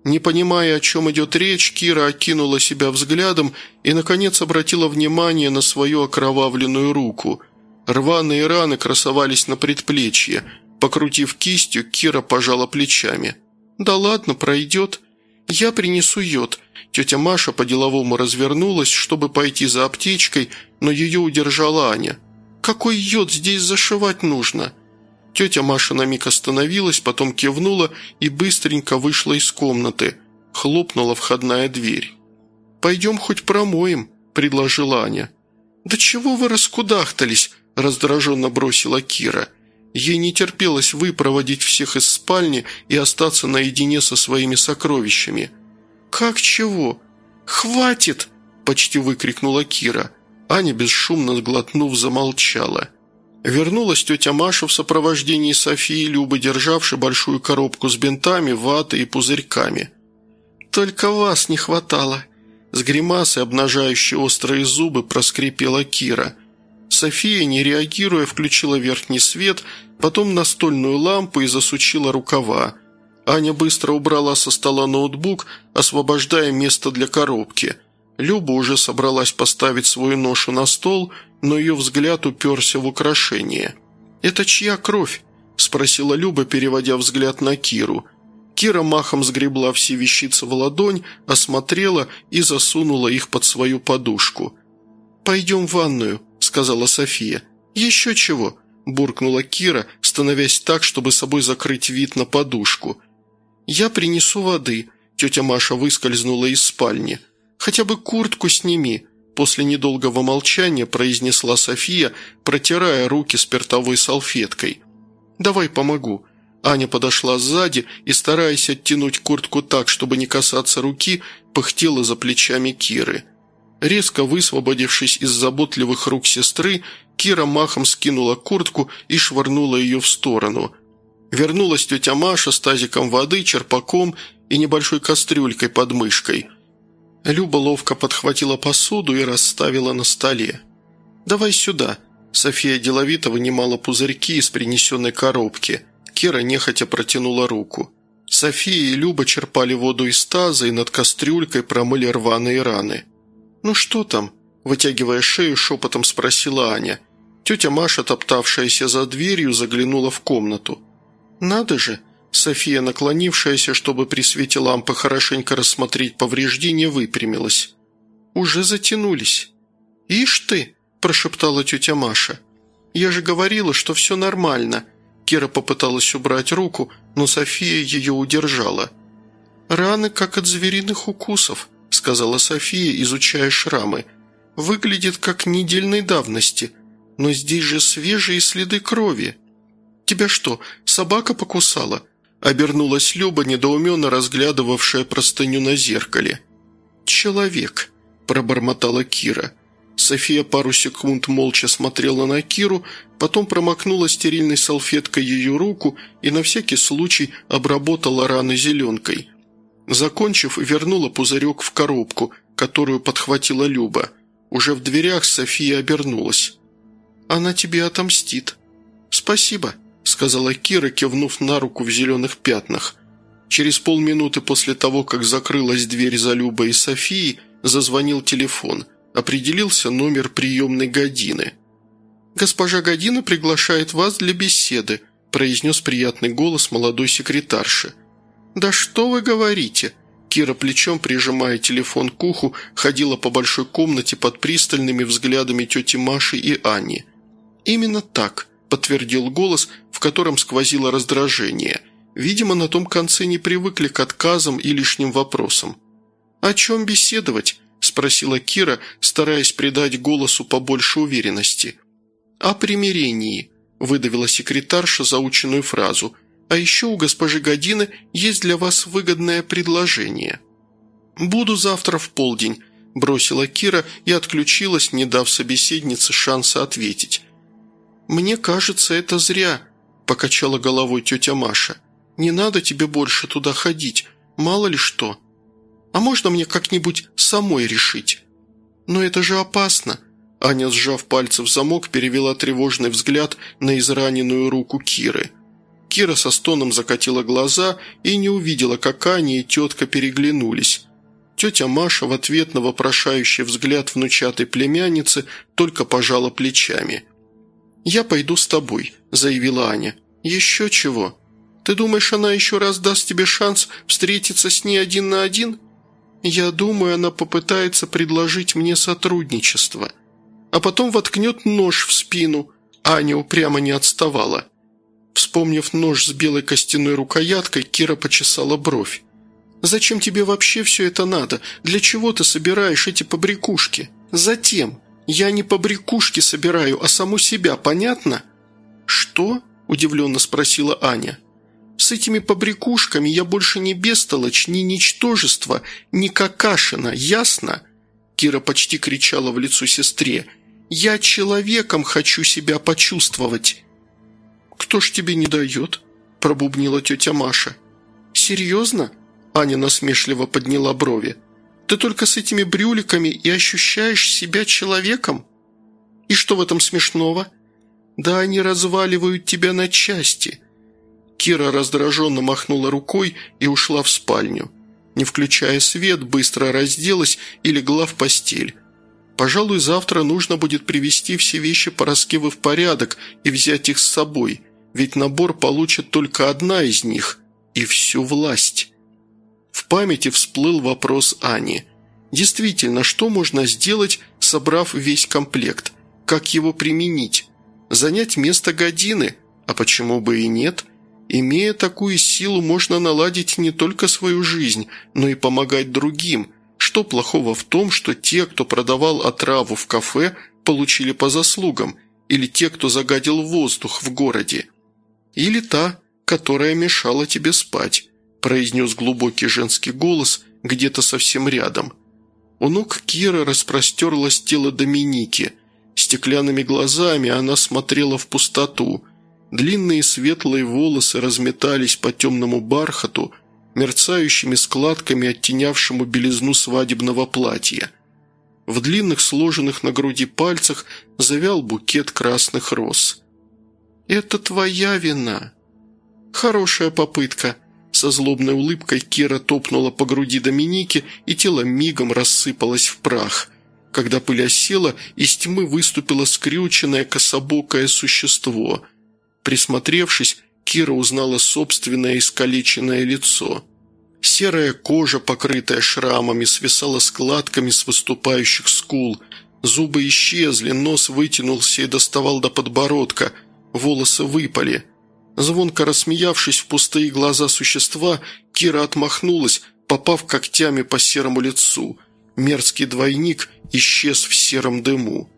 Не понимая, о чем идет речь, Кира окинула себя взглядом и, наконец, обратила внимание на свою окровавленную руку – Рваные раны красовались на предплечье. Покрутив кистью, Кира пожала плечами. «Да ладно, пройдет. Я принесу йод». Тетя Маша по-деловому развернулась, чтобы пойти за аптечкой, но ее удержала Аня. «Какой йод здесь зашивать нужно?» Тетя Маша на миг остановилась, потом кивнула и быстренько вышла из комнаты. Хлопнула входная дверь. «Пойдем хоть промоем», – предложила Аня. «Да чего вы раскудахтались?» Раздраженно бросила Кира. Ей не терпелось выпроводить всех из спальни и остаться наедине со своими сокровищами. «Как чего? Хватит!» – почти выкрикнула Кира. Аня, бесшумно сглотнув, замолчала. Вернулась тетя Маша в сопровождении Софии Любы, державшей большую коробку с бинтами, ватой и пузырьками. «Только вас не хватало!» С гримасой, обнажающей острые зубы, проскрипела Кира – София, не реагируя, включила верхний свет, потом настольную лампу и засучила рукава. Аня быстро убрала со стола ноутбук, освобождая место для коробки. Люба уже собралась поставить свою ношу на стол, но ее взгляд уперся в украшение. «Это чья кровь?» – спросила Люба, переводя взгляд на Киру. Кира махом сгребла все вещицы в ладонь, осмотрела и засунула их под свою подушку. «Пойдем в ванную», – сказала София. «Еще чего?» – буркнула Кира, становясь так, чтобы собой закрыть вид на подушку. «Я принесу воды», – тетя Маша выскользнула из спальни. «Хотя бы куртку сними», – после недолгого молчания произнесла София, протирая руки спиртовой салфеткой. «Давай помогу». Аня подошла сзади и, стараясь оттянуть куртку так, чтобы не касаться руки, пыхтела за плечами Киры – Резко высвободившись из заботливых рук сестры, Кира махом скинула куртку и швырнула ее в сторону. Вернулась тетя Маша с тазиком воды, черпаком и небольшой кастрюлькой под мышкой. Люба ловко подхватила посуду и расставила на столе. «Давай сюда». София деловито вынимала пузырьки из принесенной коробки. Кира нехотя протянула руку. София и Люба черпали воду из таза и над кастрюлькой промыли рваные раны. «Ну что там?» – вытягивая шею, шепотом спросила Аня. Тетя Маша, топтавшаяся за дверью, заглянула в комнату. «Надо же!» София, наклонившаяся, чтобы при свете лампы хорошенько рассмотреть повреждения, выпрямилась. «Уже затянулись». «Ишь ты!» – прошептала тетя Маша. «Я же говорила, что все нормально». Кира попыталась убрать руку, но София ее удержала. «Раны, как от звериных укусов», – сказала София, изучая шрамы. «Выглядит, как недельной давности, но здесь же свежие следы крови». «Тебя что, собака покусала?» – обернулась Люба, недоуменно разглядывавшая простыню на зеркале. «Человек», – пробормотала Кира. София пару секунд молча смотрела на Киру, потом промокнула стерильной салфеткой ее руку и на всякий случай обработала раны зеленкой. Закончив, вернула пузырек в коробку, которую подхватила Люба. Уже в дверях София обернулась. «Она тебе отомстит». «Спасибо», – сказала Кира, кивнув на руку в зеленых пятнах. Через полминуты после того, как закрылась дверь за Любой и Софией, зазвонил телефон – Определился номер приемной Годины. «Госпожа Година приглашает вас для беседы», произнес приятный голос молодой секретарши. «Да что вы говорите?» Кира, плечом прижимая телефон к уху, ходила по большой комнате под пристальными взглядами тети Маши и Ани. «Именно так», – подтвердил голос, в котором сквозило раздражение. Видимо, на том конце не привыкли к отказам и лишним вопросам. «О чем беседовать?» – спросила Кира, стараясь придать голосу побольше уверенности. «О примирении», – выдавила секретарша заученную фразу. «А еще у госпожи Годины есть для вас выгодное предложение». «Буду завтра в полдень», – бросила Кира и отключилась, не дав собеседнице шанса ответить. «Мне кажется, это зря», – покачала головой тетя Маша. «Не надо тебе больше туда ходить, мало ли что». А можно мне как-нибудь самой решить?» «Но это же опасно!» Аня, сжав пальцы в замок, перевела тревожный взгляд на израненную руку Киры. Кира со стоном закатила глаза и не увидела, как Аня и тетка переглянулись. Тетя Маша в ответ на вопрошающий взгляд внучатой племянницы только пожала плечами. «Я пойду с тобой», – заявила Аня. «Еще чего? Ты думаешь, она еще раз даст тебе шанс встретиться с ней один на один?» Я думаю, она попытается предложить мне сотрудничество. А потом воткнет нож в спину. Аня упрямо не отставала. Вспомнив нож с белой костяной рукояткой, Кира почесала бровь. «Зачем тебе вообще все это надо? Для чего ты собираешь эти побрякушки?» «Затем. Я не побрякушки собираю, а саму себя, понятно?» «Что?» – удивленно спросила Аня. С этими побрякушками я больше не бестолочь, ни ничтожество, ни какашина, ясно?» Кира почти кричала в лицо сестре. «Я человеком хочу себя почувствовать». «Кто ж тебе не дает?» – пробубнила тетя Маша. «Серьезно?» – Аня насмешливо подняла брови. «Ты только с этими брюликами и ощущаешь себя человеком? И что в этом смешного? Да они разваливают тебя на части». Кира раздраженно махнула рукой и ушла в спальню. Не включая свет, быстро разделась и легла в постель. Пожалуй, завтра нужно будет привести все вещи Пороскевы в порядок и взять их с собой, ведь набор получит только одна из них и всю власть. В памяти всплыл вопрос Ани. Действительно, что можно сделать, собрав весь комплект? Как его применить? Занять место Годины? А почему бы и нет? Имея такую силу, можно наладить не только свою жизнь, но и помогать другим. Что плохого в том, что те, кто продавал отраву в кафе, получили по заслугам, или те, кто загадил воздух в городе? Или та, которая мешала тебе спать, произнес глубокий женский голос где-то совсем рядом. У ног Киры распростерлось тело Доминики. Стеклянными глазами она смотрела в пустоту – Длинные светлые волосы разметались по темному бархату, мерцающими складками, оттенявшему белизну свадебного платья. В длинных сложенных на груди пальцах завял букет красных роз. «Это твоя вина». «Хорошая попытка», со злобной улыбкой Кира топнула по груди Доминики, и тело мигом рассыпалось в прах. Когда пыль осела, из тьмы выступило скрюченное кособокое существо. Присмотревшись, Кира узнала собственное искалеченное лицо. Серая кожа, покрытая шрамами, свисала складками с выступающих скул. Зубы исчезли, нос вытянулся и доставал до подбородка. Волосы выпали. Звонко рассмеявшись в пустые глаза существа, Кира отмахнулась, попав когтями по серому лицу. Мерзкий двойник исчез в сером дыму.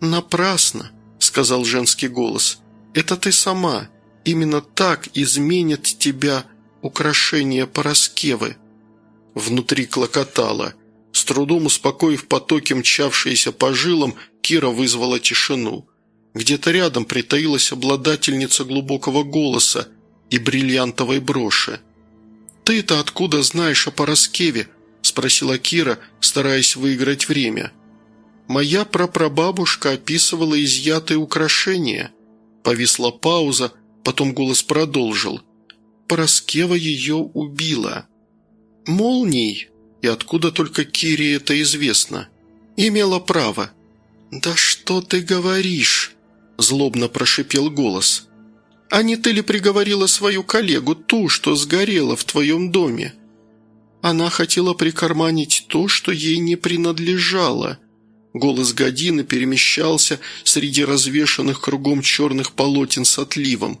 «Напрасно», — сказал женский голос. «Это ты сама. Именно так изменит тебя украшение Пороскевы». Внутри клокотало. С трудом успокоив потоки, мчавшиеся по жилам, Кира вызвала тишину. Где-то рядом притаилась обладательница глубокого голоса и бриллиантовой броши. «Ты-то откуда знаешь о Пороскеве?» – спросила Кира, стараясь выиграть время. «Моя прапрабабушка описывала изъятые украшения». Повисла пауза, потом голос продолжил. Пороскева ее убила. Молнией, и откуда только Кире это известно, имела право. «Да что ты говоришь?» – злобно прошипел голос. «А не ты ли приговорила свою коллегу, ту, что сгорела в твоем доме?» Она хотела прикарманить то, что ей не принадлежало. Голос Годины перемещался среди развешанных кругом черных полотен с отливом.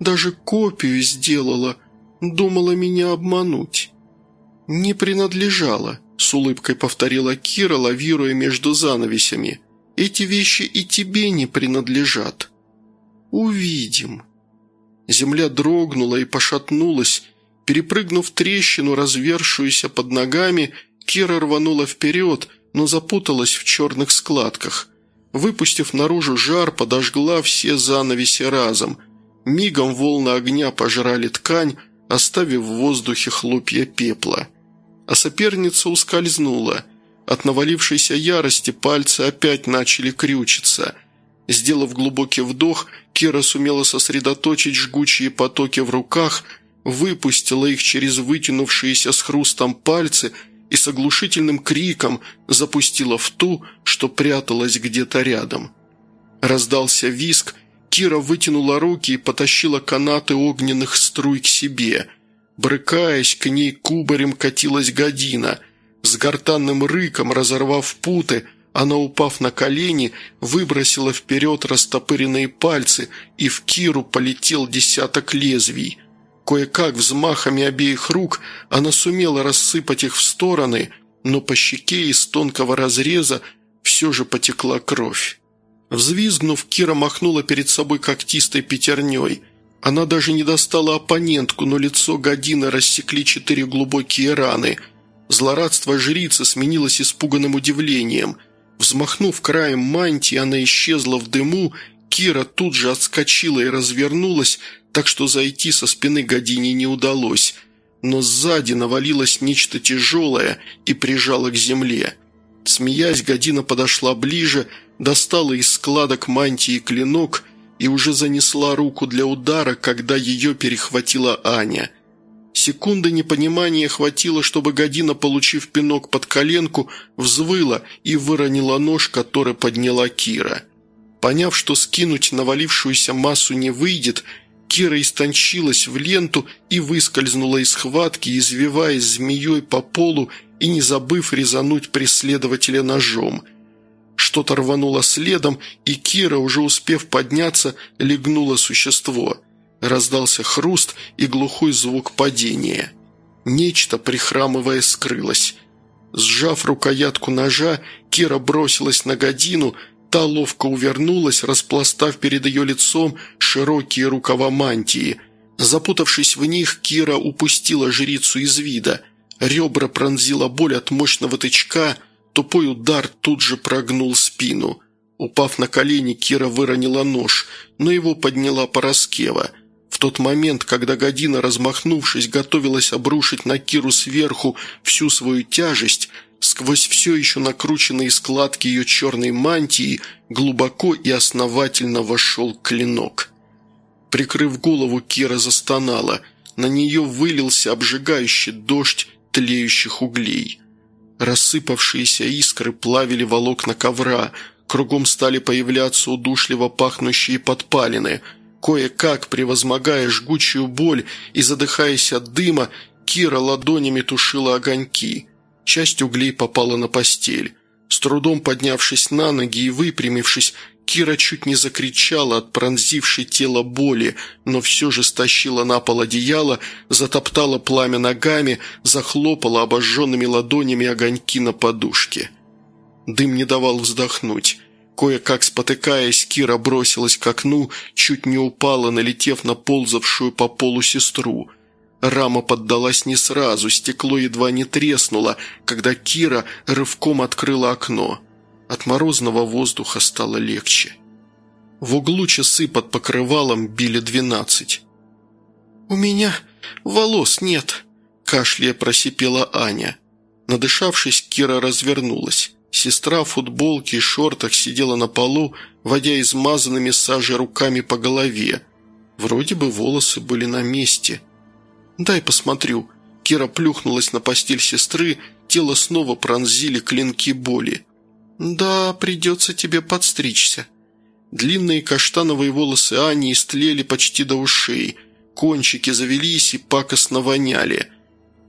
Даже копию сделала. Думала меня обмануть. «Не принадлежала», – с улыбкой повторила Кира, лавируя между занавесями. «Эти вещи и тебе не принадлежат». «Увидим». Земля дрогнула и пошатнулась. Перепрыгнув трещину, развершуюся под ногами, Кира рванула вперед, но запуталась в черных складках. Выпустив наружу жар, подожгла все занавеси разом – Мигом волны огня пожрали ткань, оставив в воздухе хлопья пепла. А соперница ускользнула. От навалившейся ярости пальцы опять начали крючиться. Сделав глубокий вдох, Кира сумела сосредоточить жгучие потоки в руках, выпустила их через вытянувшиеся с хрустом пальцы и с оглушительным криком запустила в ту, что пряталась где-то рядом. Раздался виск, Кира вытянула руки и потащила канаты огненных струй к себе. Брыкаясь, к ней кубарем катилась година. С гортанным рыком, разорвав путы, она, упав на колени, выбросила вперед растопыренные пальцы, и в Киру полетел десяток лезвий. Кое-как взмахами обеих рук она сумела рассыпать их в стороны, но по щеке из тонкого разреза все же потекла кровь. Взвизгнув, Кира махнула перед собой когтистой пятерней. Она даже не достала оппонентку, но лицо Година рассекли четыре глубокие раны. Злорадство жрицы сменилось испуганным удивлением. Взмахнув краем мантии, она исчезла в дыму, Кира тут же отскочила и развернулась, так что зайти со спины Године не удалось. Но сзади навалилось нечто тяжелое и прижало к земле. Смеясь, Година подошла ближе, достала из складок мантии клинок и уже занесла руку для удара, когда ее перехватила Аня. Секунды непонимания хватило, чтобы Година, получив пинок под коленку, взвыла и выронила нож, который подняла Кира. Поняв, что скинуть навалившуюся массу не выйдет, Кира истончилась в ленту и выскользнула из схватки, извиваясь змеей по полу и не забыв резануть преследователя ножом. Что-то рвануло следом, и Кира, уже успев подняться, легнула существо. Раздался хруст и глухой звук падения. Нечто, прихрамывая, скрылось. Сжав рукоятку ножа, Кира бросилась на годину, та ловко увернулась, распластав перед ее лицом широкие рукава мантии. Запутавшись в них, Кира упустила жрицу из вида – Ребра пронзила боль от мощного тычка, тупой удар тут же прогнул спину. Упав на колени, Кира выронила нож, но его подняла Пороскева. В тот момент, когда Година, размахнувшись, готовилась обрушить на Киру сверху всю свою тяжесть, Сквозь все еще накрученные складки ее черной мантии глубоко и основательно вошел клинок. Прикрыв голову, Кира застонала. На нее вылился обжигающий дождь тлеющих углей. Рассыпавшиеся искры плавили волокна ковра, кругом стали появляться удушливо пахнущие подпалины. Кое-как, превозмогая жгучую боль и задыхаясь от дыма, Кира ладонями тушила огоньки. Часть углей попала на постель. С трудом поднявшись на ноги и выпрямившись, Кира чуть не закричала от пронзившей тело боли, но все же стащила на пол одеяло, затоптала пламя ногами, захлопала обожженными ладонями огоньки на подушке. Дым не давал вздохнуть. Кое-как спотыкаясь, Кира бросилась к окну, чуть не упала, налетев на ползавшую по полу сестру – Рама поддалась не сразу, стекло едва не треснуло, когда Кира рывком открыла окно. От морозного воздуха стало легче. В углу часы под покрывалом били двенадцать. «У меня волос нет», – кашляя просипела Аня. Надышавшись, Кира развернулась. Сестра в футболке и шортах сидела на полу, водя измазанными сажей руками по голове. Вроде бы волосы были на месте – «Дай посмотрю». Кира плюхнулась на постель сестры, тело снова пронзили клинки боли. «Да, придется тебе подстричься». Длинные каштановые волосы Ани истлели почти до ушей, кончики завелись и пакостно воняли.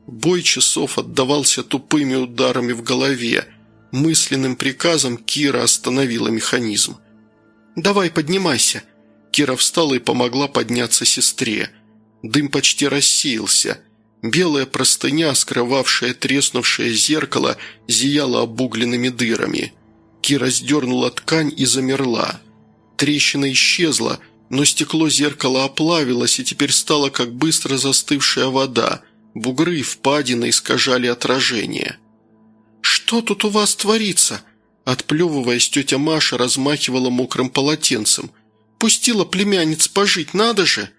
Бой часов отдавался тупыми ударами в голове. Мысленным приказом Кира остановила механизм. «Давай, поднимайся». Кира встала и помогла подняться сестре. Дым почти рассеялся. Белая простыня, скрывавшая треснувшее зеркало, зияла обугленными дырами. Кира сдернула ткань и замерла. Трещина исчезла, но стекло зеркала оплавилось и теперь стало как быстро застывшая вода. Бугры впадины искажали отражение. «Что тут у вас творится?» Отплевываясь, тетя Маша размахивала мокрым полотенцем. «Пустила племянниц пожить, надо же!»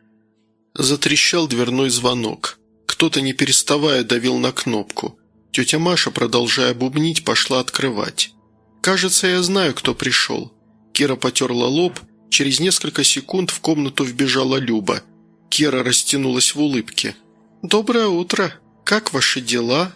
Затрещал дверной звонок. Кто-то, не переставая, давил на кнопку. Тетя Маша, продолжая бубнить, пошла открывать. «Кажется, я знаю, кто пришел». Кира потерла лоб. Через несколько секунд в комнату вбежала Люба. Кира растянулась в улыбке. «Доброе утро. Как ваши дела?»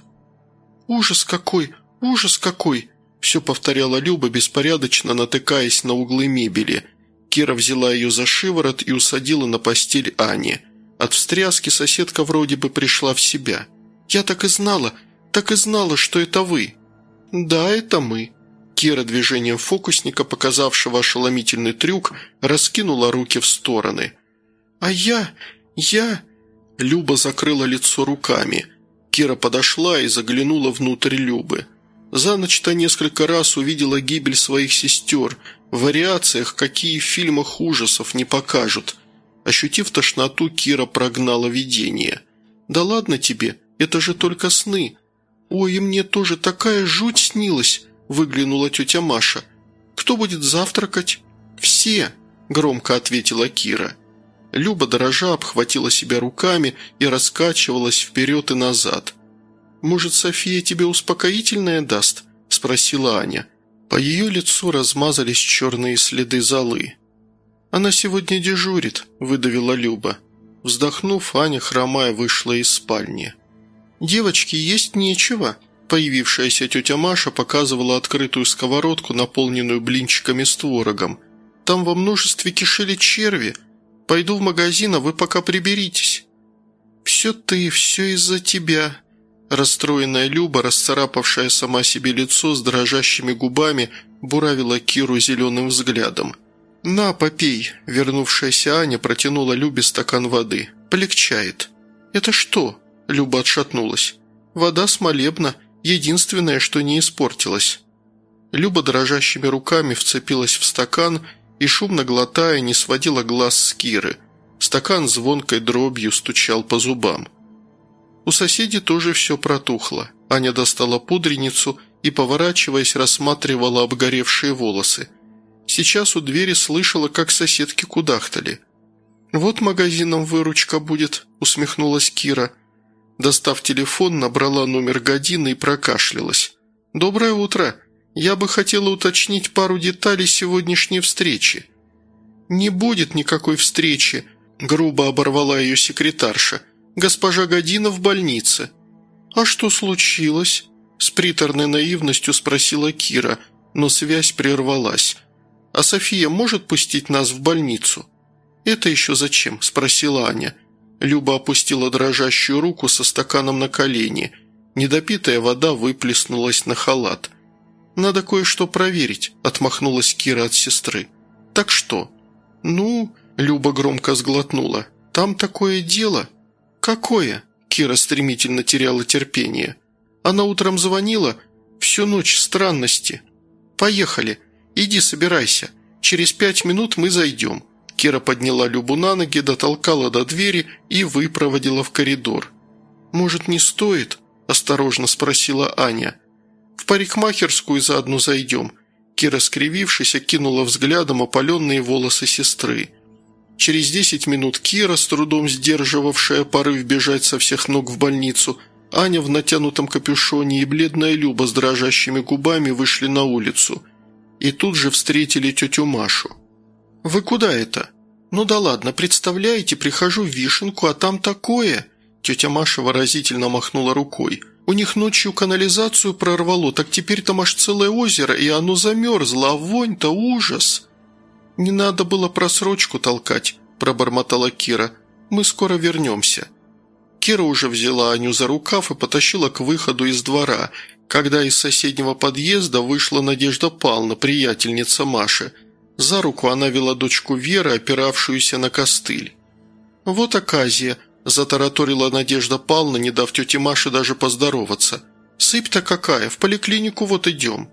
«Ужас какой! Ужас какой!» Все повторяла Люба, беспорядочно натыкаясь на углы мебели. Кира взяла ее за шиворот и усадила на постель Ани. От встряски соседка вроде бы пришла в себя. «Я так и знала, так и знала, что это вы». «Да, это мы». Кира движением фокусника, показавшего ошеломительный трюк, раскинула руки в стороны. «А я... я...» Люба закрыла лицо руками. Кира подошла и заглянула внутрь Любы. За ночь-то несколько раз увидела гибель своих сестер, в вариациях, какие в фильмах ужасов не покажут – Ощутив тошноту, Кира прогнала видение. «Да ладно тебе, это же только сны». «Ой, и мне тоже такая жуть снилась», – выглянула тетя Маша. «Кто будет завтракать?» «Все», – громко ответила Кира. Люба, дрожа, обхватила себя руками и раскачивалась вперед и назад. «Может, София тебе успокоительное даст?» – спросила Аня. По ее лицу размазались черные следы золы. «Она сегодня дежурит», – выдавила Люба. Вздохнув, Аня, хромая, вышла из спальни. «Девочки, есть нечего», Появившаяся тетя Маша показывала открытую сковородку, наполненную блинчиками с творогом. «Там во множестве кишели черви. Пойду в магазин, а вы пока приберитесь». «Все ты, все из-за тебя». Расстроенная Люба, расцарапавшая сама себе лицо с дрожащими губами, буравила Киру зеленым взглядом – «На, попей!» – вернувшаяся Аня протянула Любе стакан воды. «Полегчает». «Это что?» – Люба отшатнулась. «Вода с. Единственное, что не испортилось». Люба дрожащими руками вцепилась в стакан и, шумно глотая, не сводила глаз с Киры. Стакан звонкой дробью стучал по зубам. У соседей тоже все протухло. Аня достала пудреницу и, поворачиваясь, рассматривала обгоревшие волосы – Сейчас у двери слышала, как соседки кудахтали. «Вот магазином выручка будет», – усмехнулась Кира. Достав телефон, набрала номер Годины и прокашлялась. «Доброе утро. Я бы хотела уточнить пару деталей сегодняшней встречи». «Не будет никакой встречи», – грубо оборвала ее секретарша. «Госпожа Година в больнице». «А что случилось?» – с приторной наивностью спросила Кира, но связь прервалась. «А София может пустить нас в больницу?» «Это еще зачем?» – спросила Аня. Люба опустила дрожащую руку со стаканом на колени. Недопитая вода выплеснулась на халат. «Надо кое-что проверить», – отмахнулась Кира от сестры. «Так что?» «Ну...» – Люба громко сглотнула. «Там такое дело». «Какое?» – Кира стремительно теряла терпение. «Она утром звонила. Всю ночь странности. Поехали. Иди собирайся. Через пять минут мы зайдем». Кира подняла Любу на ноги, дотолкала до двери и выпроводила в коридор. «Может, не стоит?» – осторожно спросила Аня. «В парикмахерскую заодно зайдем». Кира, скривившись, окинула взглядом опаленные волосы сестры. Через десять минут Кира, с трудом сдерживавшая порыв бежать со всех ног в больницу, Аня в натянутом капюшоне и бледная Люба с дрожащими губами вышли на улицу. И тут же встретили тетю Машу. «Вы куда это?» «Ну да ладно, представляете, прихожу в Вишенку, а там такое...» Тетя Маша выразительно махнула рукой. «У них ночью канализацию прорвало, так теперь там аж целое озеро, и оно замерзло, а вонь-то ужас!» «Не надо было просрочку толкать», – пробормотала Кира. «Мы скоро вернемся». Кира уже взяла Аню за рукав и потащила к выходу из двора, когда из соседнего подъезда вышла Надежда Павловна, приятельница Маши – за руку она вела дочку Веры, опиравшуюся на костыль. «Вот оказия», – затараторила Надежда Павловна, не дав тете Маше даже поздороваться. «Сыпь-то какая, в поликлинику вот идем».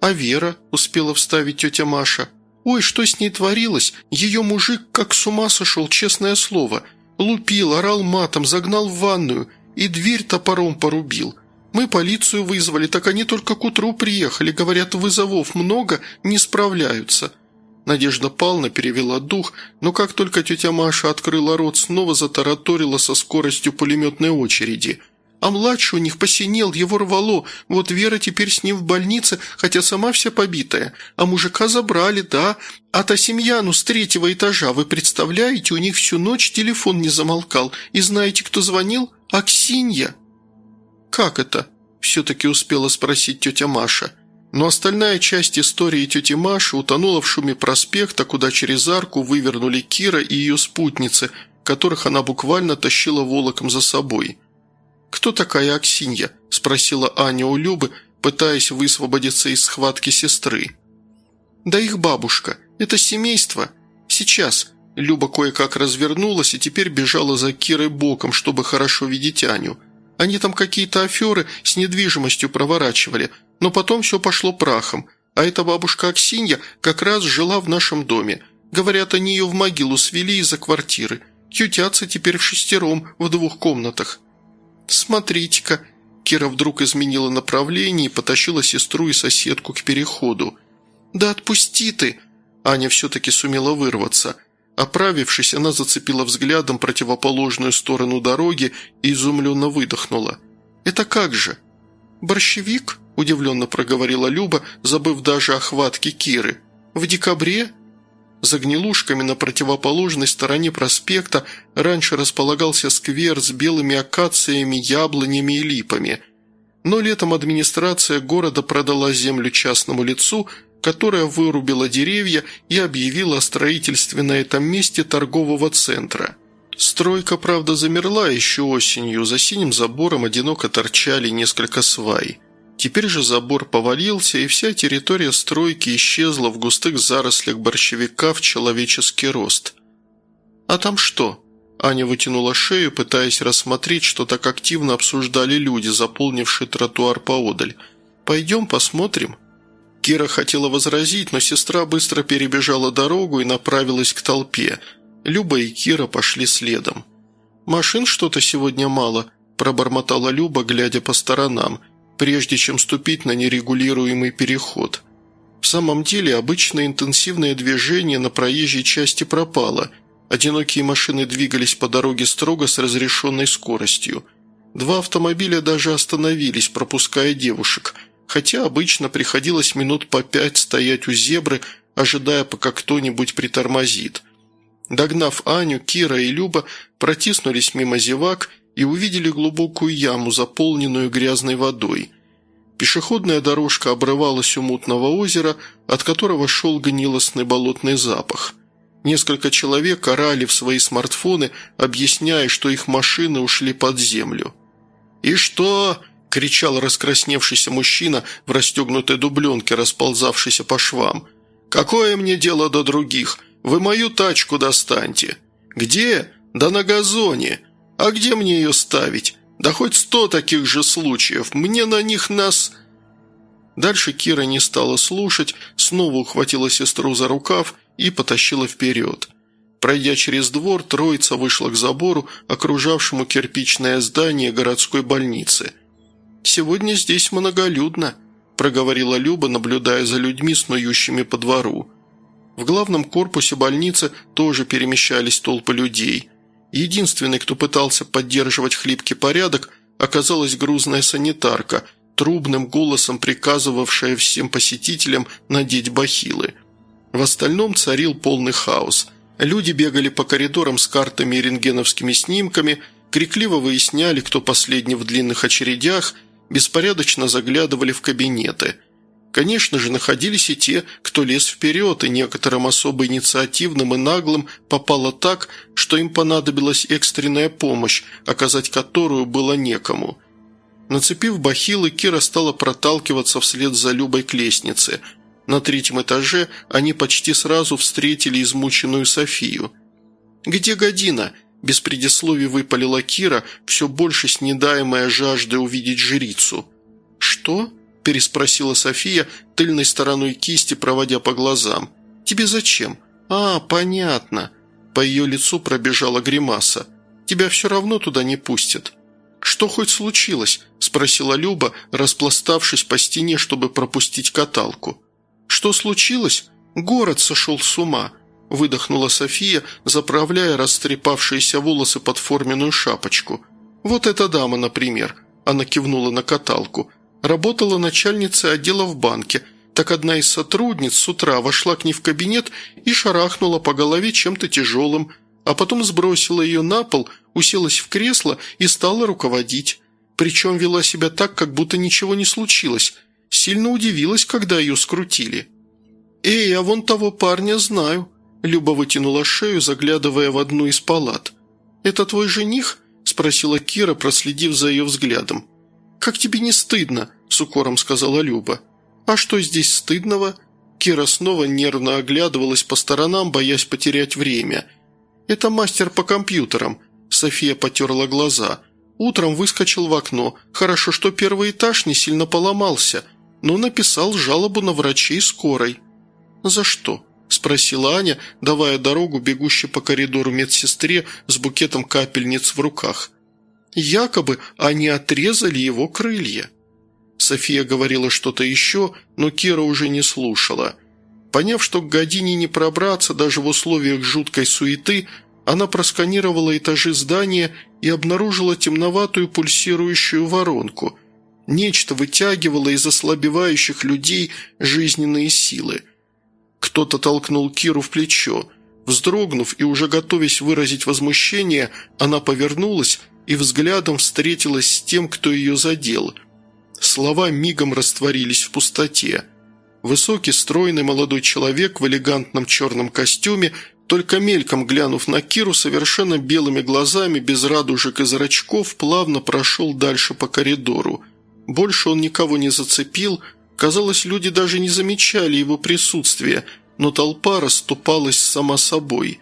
«А Вера?» – успела вставить тетя Маша. «Ой, что с ней творилось? Ее мужик как с ума сошел, честное слово. Лупил, орал матом, загнал в ванную и дверь топором порубил. Мы полицию вызвали, так они только к утру приехали. Говорят, вызовов много, не справляются. Надежда Павловна перевела дух, но как только тетя Маша открыла рот, снова затараторила со скоростью пулеметной очереди. А младший у них посинел, его рвало, вот Вера теперь с ним в больнице, хотя сама вся побитая. А мужика забрали, да. А та семья, ну, с третьего этажа, вы представляете, у них всю ночь телефон не замолкал. И знаете, кто звонил? Аксинья. «Как это?» – все-таки успела спросить тетя Маша – но остальная часть истории тети Маши утонула в шуме проспекта, куда через арку вывернули Кира и ее спутницы, которых она буквально тащила волоком за собой. «Кто такая Аксинья?» – спросила Аня у Любы, пытаясь высвободиться из схватки сестры. «Да их бабушка. Это семейство. Сейчас». Люба кое-как развернулась и теперь бежала за Кирой боком, чтобы хорошо видеть Аню. Они там какие-то аферы с недвижимостью проворачивали – но потом все пошло прахом, а эта бабушка Аксинья как раз жила в нашем доме. Говорят, они ее в могилу свели из-за квартиры. Ютятся теперь в шестером в двух комнатах. Смотрите-ка». Кира вдруг изменила направление и потащила сестру и соседку к переходу. «Да отпусти ты!» Аня все-таки сумела вырваться. Оправившись, она зацепила взглядом противоположную сторону дороги и изумленно выдохнула. «Это как же?» «Борщевик?» – удивленно проговорила Люба, забыв даже о хватке Киры. «В декабре?» За гнилушками на противоположной стороне проспекта раньше располагался сквер с белыми акациями, яблонями и липами. Но летом администрация города продала землю частному лицу, которая вырубила деревья и объявила о строительстве на этом месте торгового центра. Стройка, правда, замерла еще осенью, за синим забором одиноко торчали несколько свай – Теперь же забор повалился, и вся территория стройки исчезла в густых зарослях борщевика в человеческий рост. «А там что?» Аня вытянула шею, пытаясь рассмотреть, что так активно обсуждали люди, заполнившие тротуар поодаль. «Пойдем посмотрим». Кира хотела возразить, но сестра быстро перебежала дорогу и направилась к толпе. Люба и Кира пошли следом. «Машин что-то сегодня мало», – пробормотала Люба, глядя по сторонам – прежде чем ступить на нерегулируемый переход. В самом деле, обычное интенсивное движение на проезжей части пропало. Одинокие машины двигались по дороге строго с разрешенной скоростью. Два автомобиля даже остановились, пропуская девушек. хотя обычно приходилось минут по пять стоять у зебры, ожидая, пока кто-нибудь притормозит. Догнав Аню, Кира и Люба протиснулись мимо зевак и увидели глубокую яму, заполненную грязной водой. Пешеходная дорожка обрывалась у мутного озера, от которого шел гнилостный болотный запах. Несколько человек орали в свои смартфоны, объясняя, что их машины ушли под землю. «И что?» – кричал раскрасневшийся мужчина в расстегнутой дубленке, расползавшийся по швам. «Какое мне дело до других? Вы мою тачку достаньте». «Где?» «Да на газоне. А где мне ее ставить? Да хоть сто таких же случаев. Мне на них нас...» Дальше Кира не стала слушать, снова ухватила сестру за рукав и потащила вперед. Пройдя через двор, троица вышла к забору, окружавшему кирпичное здание городской больницы. «Сегодня здесь многолюдно», – проговорила Люба, наблюдая за людьми, снующими по двору. В главном корпусе больницы тоже перемещались толпы людей. Единственной, кто пытался поддерживать хлипкий порядок, оказалась грузная санитарка, трубным голосом приказывавшая всем посетителям надеть бахилы. В остальном царил полный хаос. Люди бегали по коридорам с картами и рентгеновскими снимками, крикливо выясняли, кто последний в длинных очередях, беспорядочно заглядывали в кабинеты – Конечно же, находились и те, кто лез вперед, и некоторым особо инициативным и наглым попало так, что им понадобилась экстренная помощь, оказать которую было некому. Нацепив бахилы, Кира стала проталкиваться вслед за Любой к лестнице. На третьем этаже они почти сразу встретили измученную Софию. «Где Година?» – без предисловий выпалила Кира, все больше снедаемая жаждой увидеть жрицу. «Что?» Переспросила София, тыльной стороной кисти проводя по глазам. «Тебе зачем?» «А, понятно». По ее лицу пробежала гримаса. «Тебя все равно туда не пустят». «Что хоть случилось?» – спросила Люба, распластавшись по стене, чтобы пропустить каталку. «Что случилось? Город сошел с ума», – выдохнула София, заправляя растрепавшиеся волосы под форменную шапочку. «Вот эта дама, например», – она кивнула на каталку. Работала начальница отдела в банке. Так одна из сотрудниц с утра вошла к ней в кабинет и шарахнула по голове чем-то тяжелым, а потом сбросила ее на пол, уселась в кресло и стала руководить. Причем вела себя так, как будто ничего не случилось. Сильно удивилась, когда ее скрутили. «Эй, а вон того парня знаю», – Люба вытянула шею, заглядывая в одну из палат. «Это твой жених?» – спросила Кира, проследив за ее взглядом. «Как тебе не стыдно?» – с укором сказала Люба. «А что здесь стыдного?» Кира снова нервно оглядывалась по сторонам, боясь потерять время. «Это мастер по компьютерам», – София потерла глаза. «Утром выскочил в окно. Хорошо, что первый этаж не сильно поломался, но написал жалобу на врачей скорой». «За что?» – спросила Аня, давая дорогу бегущей по коридору медсестре с букетом капельниц в руках. Якобы они отрезали его крылья. София говорила что-то еще, но Кира уже не слушала. Поняв, что к Године не пробраться даже в условиях жуткой суеты, она просканировала этажи здания и обнаружила темноватую пульсирующую воронку. Нечто вытягивало из ослабевающих людей жизненные силы. Кто-то толкнул Киру в плечо. Вздрогнув и уже готовясь выразить возмущение, она повернулась и взглядом встретилась с тем, кто ее задел. Слова мигом растворились в пустоте. Высокий, стройный молодой человек в элегантном черном костюме, только мельком глянув на Киру, совершенно белыми глазами, без радужек и зрачков, плавно прошел дальше по коридору. Больше он никого не зацепил, казалось, люди даже не замечали его присутствия, но толпа расступалась сама собой.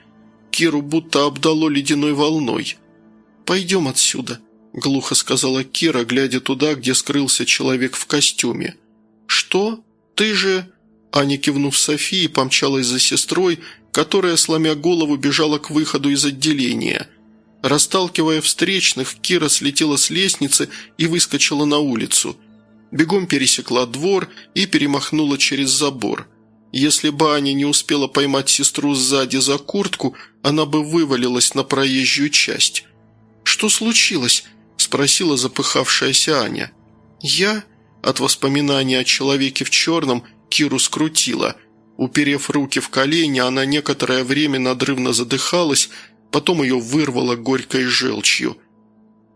Киру будто обдало ледяной волной – «Пойдем отсюда», – глухо сказала Кира, глядя туда, где скрылся человек в костюме. «Что? Ты же...» Аня, кивнув Софии, помчалась за сестрой, которая, сломя голову, бежала к выходу из отделения. Расталкивая встречных, Кира слетела с лестницы и выскочила на улицу. Бегом пересекла двор и перемахнула через забор. Если бы Аня не успела поймать сестру сзади за куртку, она бы вывалилась на проезжую часть. «Что случилось?» – спросила запыхавшаяся Аня. «Я?» От воспоминания о человеке в черном Киру скрутила. Уперев руки в колени, она некоторое время надрывно задыхалась, потом ее вырвало горькой желчью.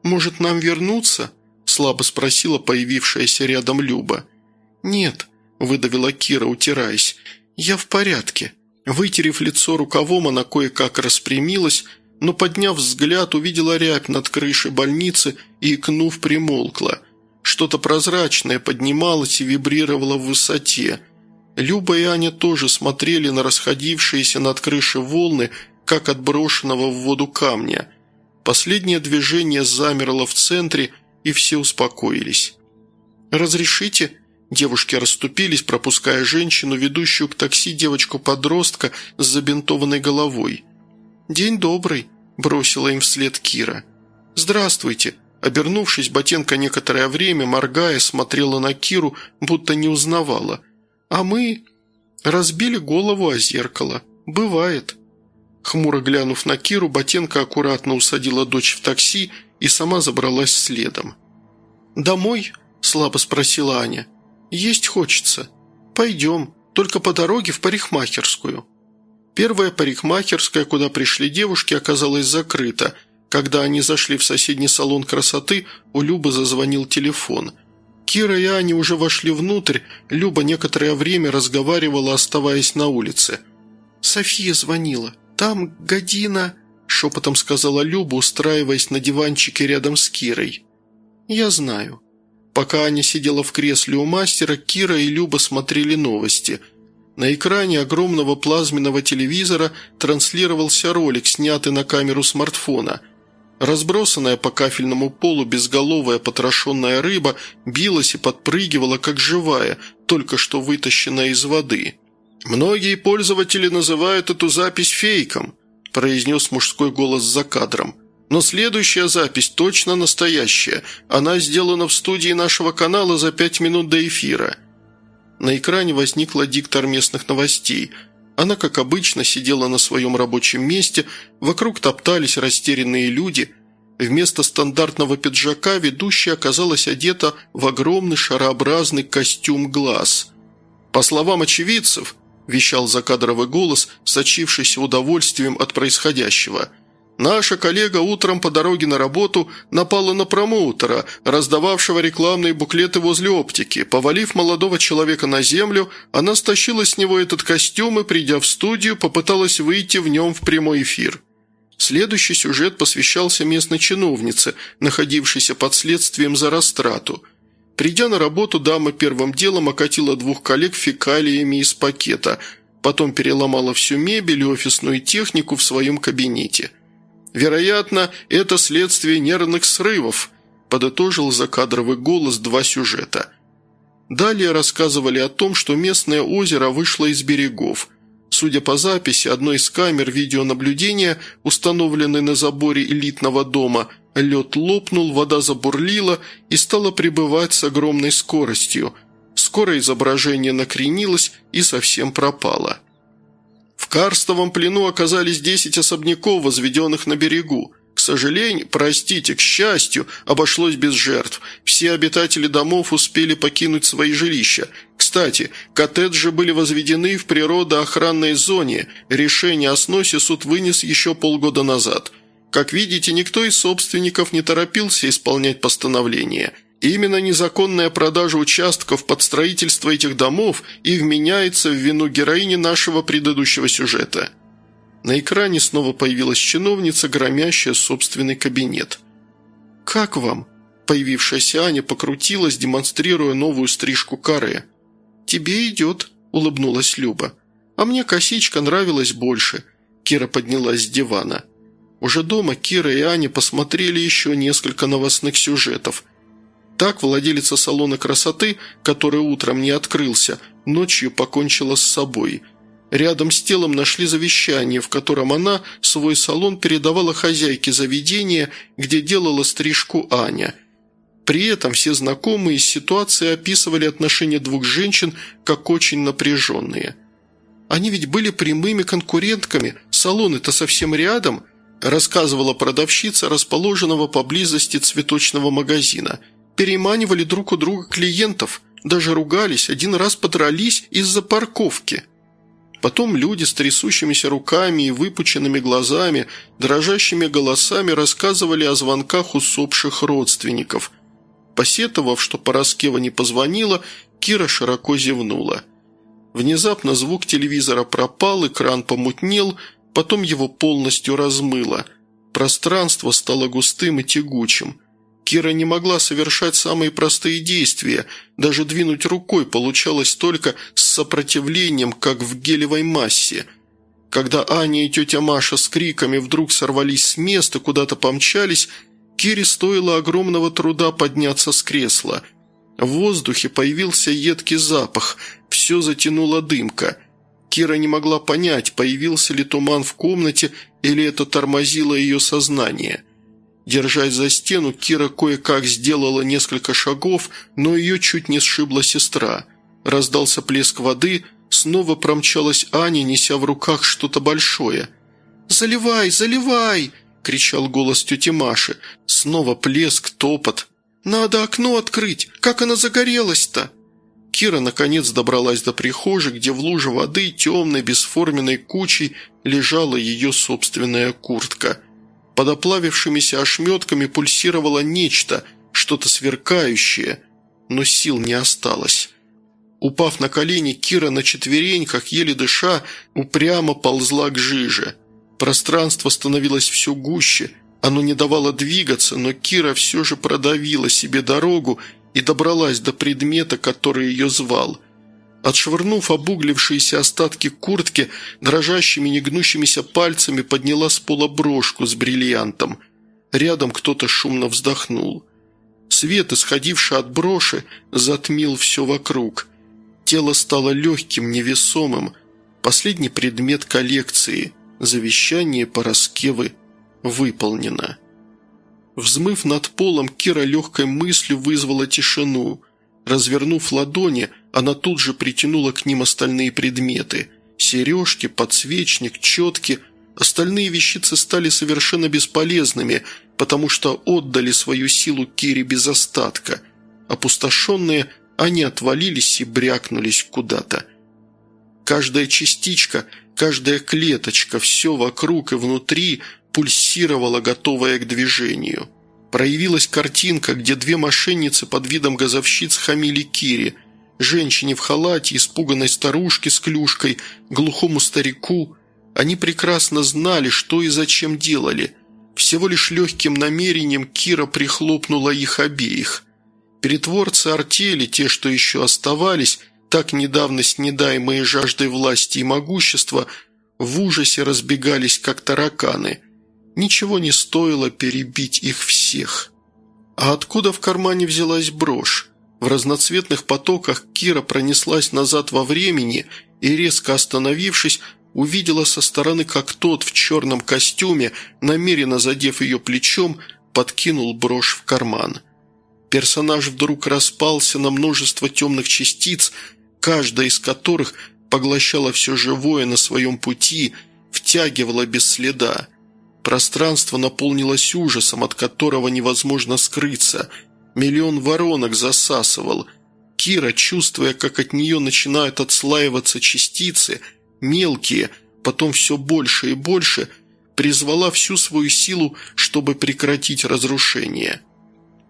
«Может, нам вернуться?» – слабо спросила появившаяся рядом Люба. «Нет», – выдавила Кира, утираясь, – «я в порядке». Вытерев лицо рукавом, она кое-как распрямилась, но, подняв взгляд, увидела рябь над крышей больницы и, икнув, примолкла. Что-то прозрачное поднималось и вибрировало в высоте. Люба и Аня тоже смотрели на расходившиеся над крышей волны, как от брошенного в воду камня. Последнее движение замерло в центре, и все успокоились. «Разрешите?» Девушки расступились, пропуская женщину, ведущую к такси девочку-подростка с забинтованной головой. «День добрый», – бросила им вслед Кира. «Здравствуйте», Обернувшись, Ботенко некоторое время, моргая, смотрела на Киру, будто не узнавала. «А мы...» «Разбили голову о зеркало. Бывает». Хмуро глянув на Киру, Ботенко аккуратно усадила дочь в такси и сама забралась следом. «Домой?» – слабо спросила Аня. «Есть хочется. Пойдем, только по дороге в парикмахерскую». Первая парикмахерская, куда пришли девушки, оказалась закрыта. Когда они зашли в соседний салон красоты, у Любы зазвонил телефон. Кира и Аня уже вошли внутрь, Люба некоторое время разговаривала, оставаясь на улице. «София звонила. Там година...» – шепотом сказала Люба, устраиваясь на диванчике рядом с Кирой. «Я знаю». Пока Аня сидела в кресле у мастера, Кира и Люба смотрели новости – на экране огромного плазменного телевизора транслировался ролик, снятый на камеру смартфона. Разбросанная по кафельному полу безголовая потрошенная рыба билась и подпрыгивала, как живая, только что вытащенная из воды. «Многие пользователи называют эту запись фейком», – произнес мужской голос за кадром. «Но следующая запись точно настоящая. Она сделана в студии нашего канала за пять минут до эфира». На экране возникла диктор местных новостей. Она, как обычно, сидела на своем рабочем месте, вокруг топтались растерянные люди. Вместо стандартного пиджака ведущая оказалась одета в огромный шарообразный костюм глаз. По словам очевидцев, вещал закадровый голос, сочившийся удовольствием от происходящего – Наша коллега утром по дороге на работу напала на промоутера, раздававшего рекламные буклеты возле оптики. Повалив молодого человека на землю, она стащила с него этот костюм и, придя в студию, попыталась выйти в нем в прямой эфир. Следующий сюжет посвящался местной чиновнице, находившейся под следствием за растрату. Придя на работу, дама первым делом окатила двух коллег фекалиями из пакета, потом переломала всю мебель и офисную технику в своем кабинете – Вероятно, это следствие нервных срывов», – подытожил закадровый голос два сюжета. Далее рассказывали о том, что местное озеро вышло из берегов. Судя по записи одной из камер видеонаблюдения, установленной на заборе элитного дома, лед лопнул, вода забурлила и стала прибывать с огромной скоростью. Скоро изображение накренилось и совсем пропало. В карстовом плену оказались десять особняков, возведенных на берегу. К сожалению, простите, к счастью, обошлось без жертв. Все обитатели домов успели покинуть свои жилища. Кстати, коттеджи были возведены в природоохранной зоне. Решение о сносе суд вынес еще полгода назад. Как видите, никто из собственников не торопился исполнять постановление – Именно незаконная продажа участков под строительство этих домов и вменяется в вину героини нашего предыдущего сюжета. На экране снова появилась чиновница, громящая собственный кабинет. «Как вам?» Появившаяся Аня покрутилась, демонстрируя новую стрижку каре. «Тебе идет», – улыбнулась Люба. «А мне косичка нравилась больше». Кира поднялась с дивана. Уже дома Кира и Аня посмотрели еще несколько новостных сюжетов – так владелица салона красоты, который утром не открылся, ночью покончила с собой. Рядом с телом нашли завещание, в котором она свой салон передавала хозяйке заведения, где делала стрижку Аня. При этом все знакомые из ситуации описывали отношения двух женщин как очень напряженные. «Они ведь были прямыми конкурентками, салоны-то совсем рядом», рассказывала продавщица расположенного поблизости цветочного магазина – переманивали друг у друга клиентов, даже ругались, один раз подрались из-за парковки. Потом люди с трясущимися руками и выпученными глазами, дрожащими голосами рассказывали о звонках усопших родственников. Посетовав, что Пороскева не позвонила, Кира широко зевнула. Внезапно звук телевизора пропал, экран помутнел, потом его полностью размыло. Пространство стало густым и тягучим. Кира не могла совершать самые простые действия, даже двинуть рукой получалось только с сопротивлением, как в гелевой массе. Когда Аня и тетя Маша с криками вдруг сорвались с места, куда-то помчались, Кире стоило огромного труда подняться с кресла. В воздухе появился едкий запах, все затянула дымка. Кира не могла понять, появился ли туман в комнате или это тормозило ее сознание – Держась за стену, Кира кое-как сделала несколько шагов, но ее чуть не сшибла сестра. Раздался плеск воды, снова промчалась Аня, неся в руках что-то большое. «Заливай, заливай!» – кричал голос тети Маши. Снова плеск, топот. «Надо окно открыть! Как она загорелась-то?» Кира, наконец, добралась до прихожей, где в луже воды темной бесформенной кучей лежала ее собственная куртка – под оплавившимися ошметками пульсировало нечто, что-то сверкающее, но сил не осталось. Упав на колени, Кира на четвереньках, еле дыша, упрямо ползла к жиже. Пространство становилось все гуще, оно не давало двигаться, но Кира все же продавила себе дорогу и добралась до предмета, который ее звал – Отшвырнув обуглившиеся остатки куртки, дрожащими негнущимися пальцами подняла с пола брошку с бриллиантом. Рядом кто-то шумно вздохнул. Свет, исходивший от броши, затмил все вокруг. Тело стало легким, невесомым. Последний предмет коллекции – завещание Пороскевы – выполнено. Взмыв над полом, Кира легкой мыслью вызвала тишину. Развернув ладони, она тут же притянула к ним остальные предметы. Сережки, подсвечник, четки. Остальные вещицы стали совершенно бесполезными, потому что отдали свою силу Кире без остатка. Опустошенные, они отвалились и брякнулись куда-то. Каждая частичка, каждая клеточка, все вокруг и внутри пульсировала, готовая к движению. Проявилась картинка, где две мошенницы под видом газовщиц хамили Кире – женщине в халате, испуганной старушке с клюшкой, глухому старику. Они прекрасно знали, что и зачем делали. Всего лишь легким намерением Кира прихлопнула их обеих. Перетворцы артели, те, что еще оставались, так недавно снедаемые жаждой власти и могущества, в ужасе разбегались, как тараканы. Ничего не стоило перебить их всех. А откуда в кармане взялась брошь? В разноцветных потоках Кира пронеслась назад во времени и, резко остановившись, увидела со стороны, как тот в черном костюме, намеренно задев ее плечом, подкинул брошь в карман. Персонаж вдруг распался на множество темных частиц, каждая из которых поглощала все живое на своем пути, втягивала без следа. Пространство наполнилось ужасом, от которого невозможно скрыться – Миллион воронок засасывал. Кира, чувствуя, как от нее начинают отслаиваться частицы, мелкие, потом все больше и больше, призвала всю свою силу, чтобы прекратить разрушение.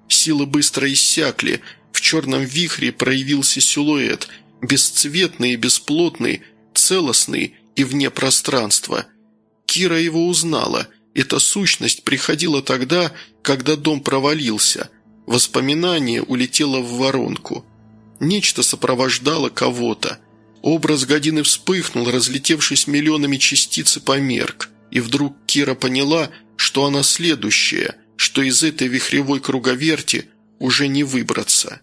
Силы быстро иссякли, в черном вихре проявился силуэт, бесцветный и бесплотный, целостный и вне пространства. Кира его узнала. Эта сущность приходила тогда, когда дом провалился – Воспоминание улетело в воронку. Нечто сопровождало кого-то. Образ Годины вспыхнул, разлетевшись миллионами частиц и померк. И вдруг Кира поняла, что она следующая, что из этой вихревой круговерти уже не выбраться.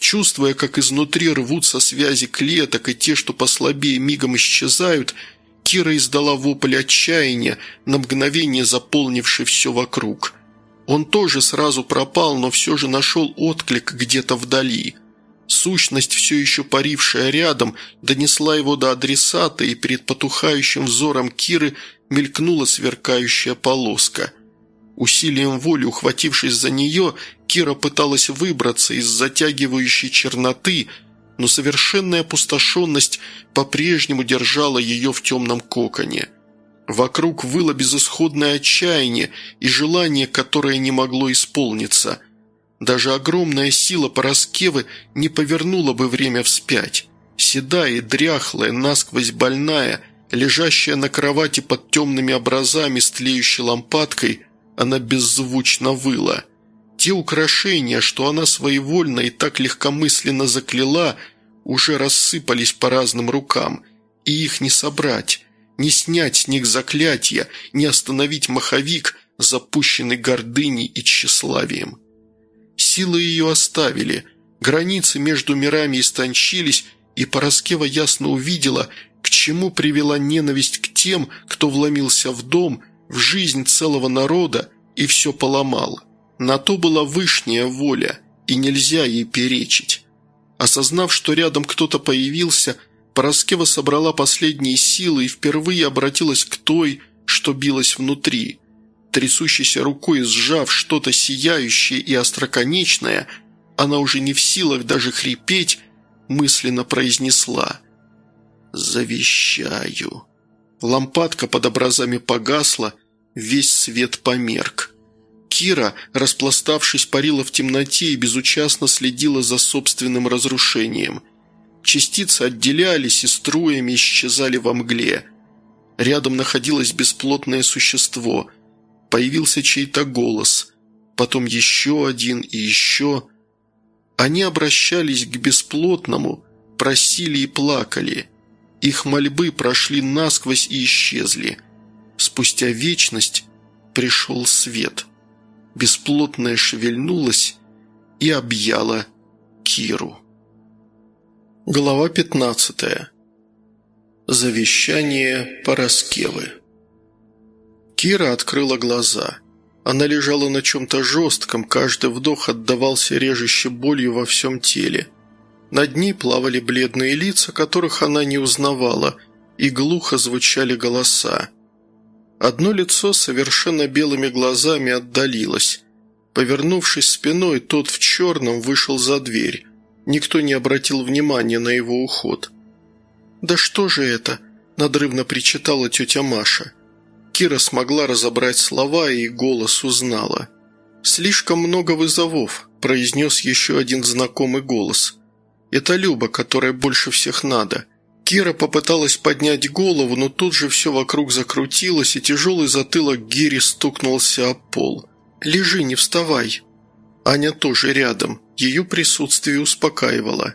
Чувствуя, как изнутри рвутся связи клеток и те, что послабее мигом исчезают, Кира издала вопль отчаяния, на мгновение заполнивший все вокруг – он тоже сразу пропал, но все же нашел отклик где-то вдали. Сущность, все еще парившая рядом, донесла его до адресата, и перед потухающим взором Киры мелькнула сверкающая полоска. Усилием воли, ухватившись за нее, Кира пыталась выбраться из затягивающей черноты, но совершенная опустошенность по-прежнему держала ее в темном коконе. Вокруг выло безысходное отчаяние и желание, которое не могло исполниться. Даже огромная сила Пороскевы не повернула бы время вспять. Седая, дряхлая, насквозь больная, лежащая на кровати под темными образами с тлеющей лампадкой, она беззвучно выла. Те украшения, что она своевольно и так легкомысленно закляла, уже рассыпались по разным рукам, и их не собрать, не снять с них заклятия, не остановить маховик, запущенный гордыней и тщеславием. Силы ее оставили, границы между мирами истончились, и Пороскева ясно увидела, к чему привела ненависть к тем, кто вломился в дом, в жизнь целого народа и все поломал. На то была вышняя воля, и нельзя ей перечить. Осознав, что рядом кто-то появился, Пороскева собрала последние силы и впервые обратилась к той, что билась внутри. Трясущейся рукой сжав что-то сияющее и остроконечное, она уже не в силах даже хрипеть, мысленно произнесла «Завещаю». Лампадка под образами погасла, весь свет померк. Кира, распластавшись, парила в темноте и безучастно следила за собственным разрушением. Частицы отделялись и струями исчезали во мгле. Рядом находилось бесплотное существо. Появился чей-то голос. Потом еще один и еще. Они обращались к бесплотному, просили и плакали. Их мольбы прошли насквозь и исчезли. Спустя вечность пришел свет. Бесплотное шевельнулось и объяло Киру. Глава 15. Завещание Пороскевы. Кира открыла глаза – она лежала на чем-то жестком, каждый вдох отдавался режущей болью во всем теле. Над ней плавали бледные лица, которых она не узнавала, и глухо звучали голоса. Одно лицо совершенно белыми глазами отдалилось. Повернувшись спиной, тот в черном вышел за дверь. Никто не обратил внимания на его уход. «Да что же это?» – надрывно причитала тетя Маша – Кира смогла разобрать слова и голос узнала. «Слишком много вызовов», – произнес еще один знакомый голос. «Это Люба, которая больше всех надо». Кира попыталась поднять голову, но тут же все вокруг закрутилось, и тяжелый затылок Гири стукнулся о пол. «Лежи, не вставай». Аня тоже рядом, ее присутствие успокаивало.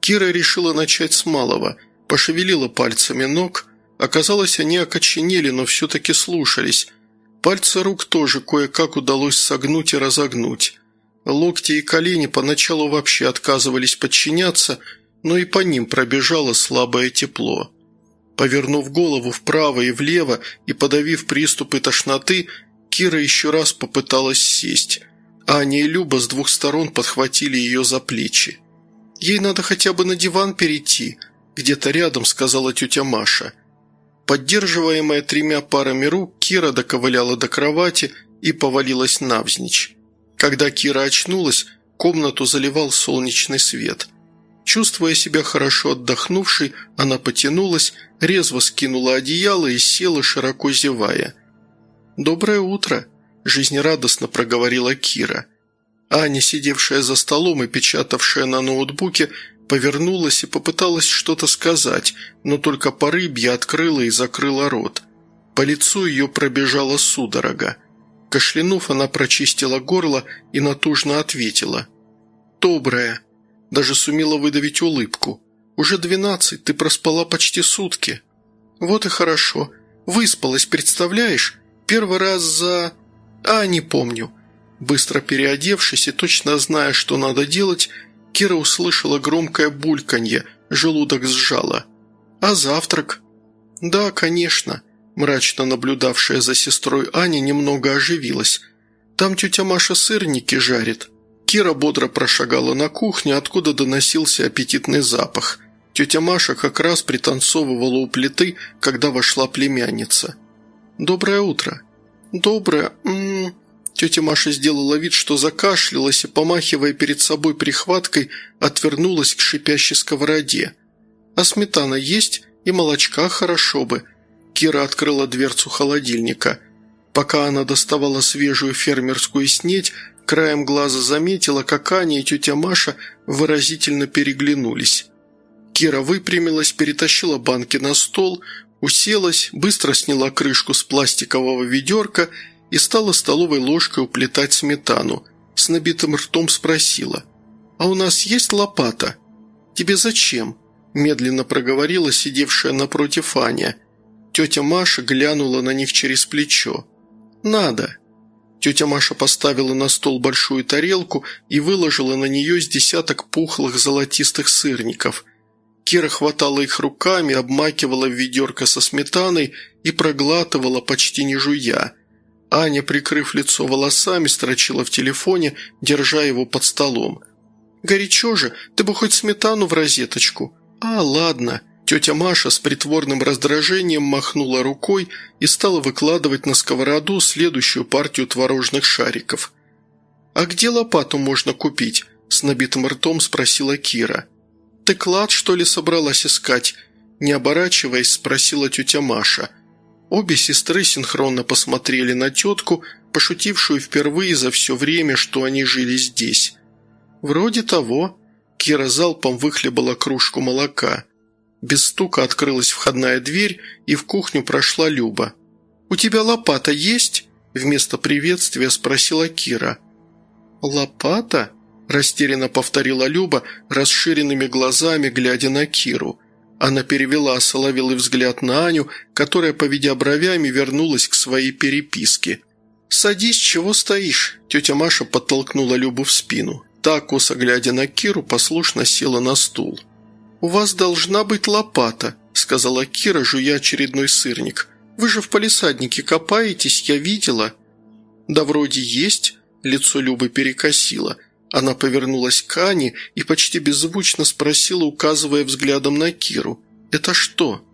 Кира решила начать с малого, пошевелила пальцами ног – Оказалось, они окоченели, но все-таки слушались. Пальцы рук тоже кое-как удалось согнуть и разогнуть. Локти и колени поначалу вообще отказывались подчиняться, но и по ним пробежало слабое тепло. Повернув голову вправо и влево и подавив приступы тошноты, Кира еще раз попыталась сесть. Аня и Люба с двух сторон подхватили ее за плечи. «Ей надо хотя бы на диван перейти», – где-то рядом сказала тетя Маша. Поддерживаемая тремя парами рук, Кира доковыляла до кровати и повалилась навзничь. Когда Кира очнулась, комнату заливал солнечный свет. Чувствуя себя хорошо отдохнувшей, она потянулась, резво скинула одеяло и села, широко зевая. «Доброе утро», – жизнерадостно проговорила Кира. Аня, сидевшая за столом и печатавшая на ноутбуке, повернулась и попыталась что-то сказать, но только по рыбье открыла и закрыла рот. По лицу ее пробежала судорога. Кашлянув, она прочистила горло и натужно ответила. «Добрая». Даже сумела выдавить улыбку. «Уже двенадцать, ты проспала почти сутки». «Вот и хорошо. Выспалась, представляешь? Первый раз за...» «А, не помню». Быстро переодевшись и точно зная, что надо делать, Кира услышала громкое бульканье, желудок сжала. «А завтрак?» «Да, конечно», – мрачно наблюдавшая за сестрой Аня немного оживилась. «Там тетя Маша сырники жарит». Кира бодро прошагала на кухню, откуда доносился аппетитный запах. Тетя Маша как раз пританцовывала у плиты, когда вошла племянница. «Доброе утро». «Доброе. М -м. Тетя Маша сделала вид, что закашлялась и, помахивая перед собой прихваткой, отвернулась к шипящей сковороде. «А сметана есть? И молочка хорошо бы». Кира открыла дверцу холодильника. Пока она доставала свежую фермерскую снеть, краем глаза заметила, как Аня и тетя Маша выразительно переглянулись. Кира выпрямилась, перетащила банки на стол, уселась, быстро сняла крышку с пластикового ведерка и стала столовой ложкой уплетать сметану. С набитым ртом спросила. «А у нас есть лопата?» «Тебе зачем?» – медленно проговорила сидевшая напротив Аня. Тетя Маша глянула на них через плечо. «Надо». Тетя Маша поставила на стол большую тарелку и выложила на нее с десяток пухлых золотистых сырников. Кира хватала их руками, обмакивала в ведерко со сметаной и проглатывала, почти не жуя – Аня, прикрыв лицо волосами, строчила в телефоне, держа его под столом. «Горячо же, ты бы хоть сметану в розеточку». «А, ладно». Тетя Маша с притворным раздражением махнула рукой и стала выкладывать на сковороду следующую партию творожных шариков. «А где лопату можно купить?» – с набитым ртом спросила Кира. «Ты клад, что ли, собралась искать?» Не оборачиваясь, спросила тетя Маша – Обе сестры синхронно посмотрели на тетку, пошутившую впервые за все время, что они жили здесь. «Вроде того». Кира залпом выхлебала кружку молока. Без стука открылась входная дверь, и в кухню прошла Люба. «У тебя лопата есть?» – вместо приветствия спросила Кира. «Лопата?» – растерянно повторила Люба, расширенными глазами глядя на Киру – она перевела соловелый взгляд на Аню, которая, поведя бровями, вернулась к своей переписке. «Садись, чего стоишь?» Тетя Маша подтолкнула Любу в спину. Та, косо глядя на Киру, послушно села на стул. «У вас должна быть лопата», – сказала Кира, жуя очередной сырник. «Вы же в палисаднике копаетесь, я видела». «Да вроде есть», – лицо Любы перекосило – она повернулась к Ане и почти беззвучно спросила, указывая взглядом на Киру. «Это что?»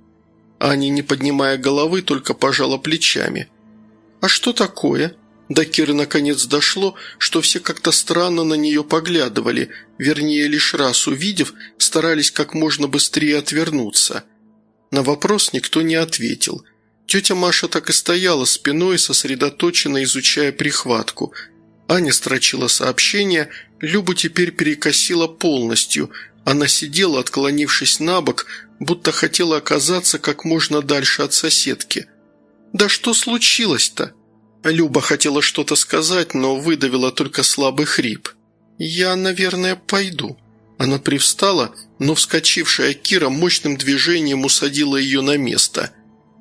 Аня, не поднимая головы, только пожала плечами. «А что такое?» До Киры наконец дошло, что все как-то странно на нее поглядывали, вернее, лишь раз увидев, старались как можно быстрее отвернуться. На вопрос никто не ответил. Тетя Маша так и стояла спиной, сосредоточенно изучая прихватку. Аня строчила сообщение – Любу теперь перекосила полностью. Она сидела, отклонившись на бок, будто хотела оказаться как можно дальше от соседки. «Да что случилось-то?» Люба хотела что-то сказать, но выдавила только слабый хрип. «Я, наверное, пойду». Она привстала, но вскочившая Кира мощным движением усадила ее на место.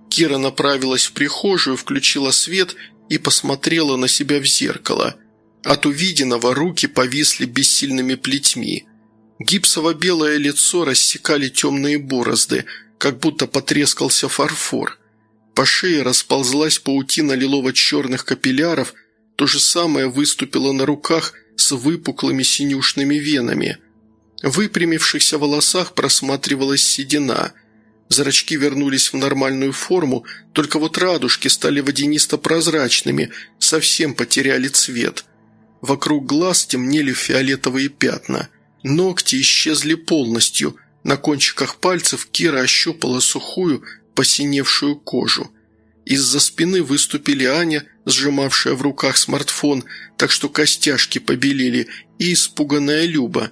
Кира направилась в прихожую, включила свет и посмотрела на себя в зеркало – от увиденного руки повисли бессильными плетьми. Гипсово-белое лицо рассекали темные борозды, как будто потрескался фарфор. По шее расползлась паутина лилово-черных капилляров, то же самое выступило на руках с выпуклыми синюшными венами. В выпрямившихся волосах просматривалась седина. Зрачки вернулись в нормальную форму, только вот радужки стали водянисто-прозрачными, совсем потеряли цвет – Вокруг глаз темнели фиолетовые пятна. Ногти исчезли полностью. На кончиках пальцев Кира ощупала сухую, посиневшую кожу. Из-за спины выступили Аня, сжимавшая в руках смартфон, так что костяшки побелели, и испуганная Люба.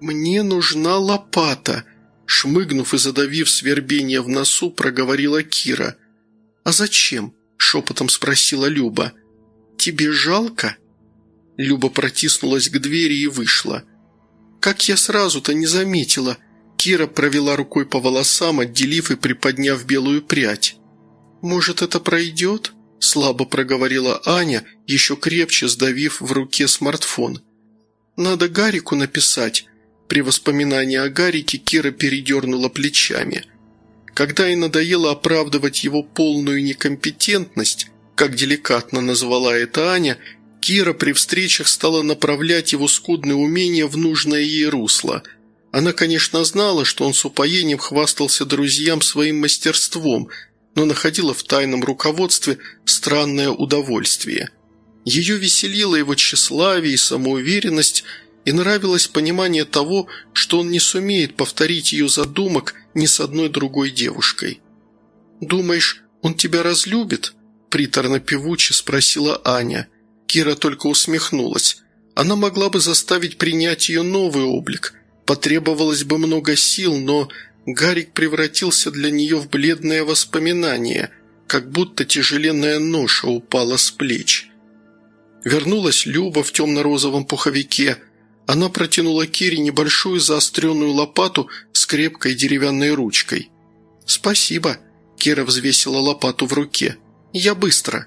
«Мне нужна лопата», – шмыгнув и задавив свербение в носу, проговорила Кира. «А зачем?» – шепотом спросила Люба. «Тебе жалко?» Люба протиснулась к двери и вышла. «Как я сразу-то не заметила!» Кира провела рукой по волосам, отделив и приподняв белую прядь. «Может, это пройдет?» – слабо проговорила Аня, еще крепче сдавив в руке смартфон. «Надо Гарику написать». При воспоминании о Гарике Кира передернула плечами. Когда ей надоело оправдывать его полную некомпетентность, как деликатно назвала это Аня, Кира при встречах стала направлять его скудные умения в нужное ей русло. Она, конечно, знала, что он с упоением хвастался друзьям своим мастерством, но находила в тайном руководстве странное удовольствие. Ее веселило его тщеславие и самоуверенность, и нравилось понимание того, что он не сумеет повторить ее задумок ни с одной другой девушкой. «Думаешь, он тебя разлюбит?» – приторно-певуче спросила Аня. Кира только усмехнулась. Она могла бы заставить принять ее новый облик. Потребовалось бы много сил, но Гарик превратился для нее в бледное воспоминание, как будто тяжеленная ноша упала с плеч. Вернулась Люба в темно-розовом пуховике. Она протянула Кире небольшую заостренную лопату с крепкой деревянной ручкой. «Спасибо», – Кира взвесила лопату в руке. «Я быстро».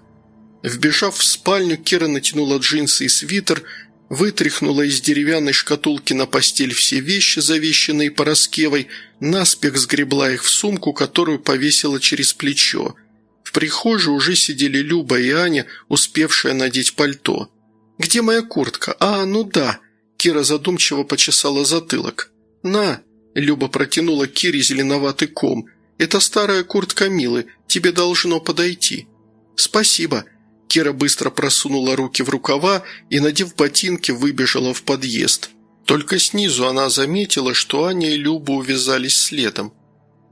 Вбежав в спальню, Кира натянула джинсы и свитер, вытряхнула из деревянной шкатулки на постель все вещи, завещанные Пороскевой, наспех сгребла их в сумку, которую повесила через плечо. В прихожей уже сидели Люба и Аня, успевшая надеть пальто. «Где моя куртка? А, ну да!» Кира задумчиво почесала затылок. «На!» – Люба протянула Кире зеленоватый ком. «Это старая куртка Милы, тебе должно подойти». «Спасибо!» Кира быстро просунула руки в рукава и, надев ботинки, выбежала в подъезд. Только снизу она заметила, что Аня и Люба увязались следом.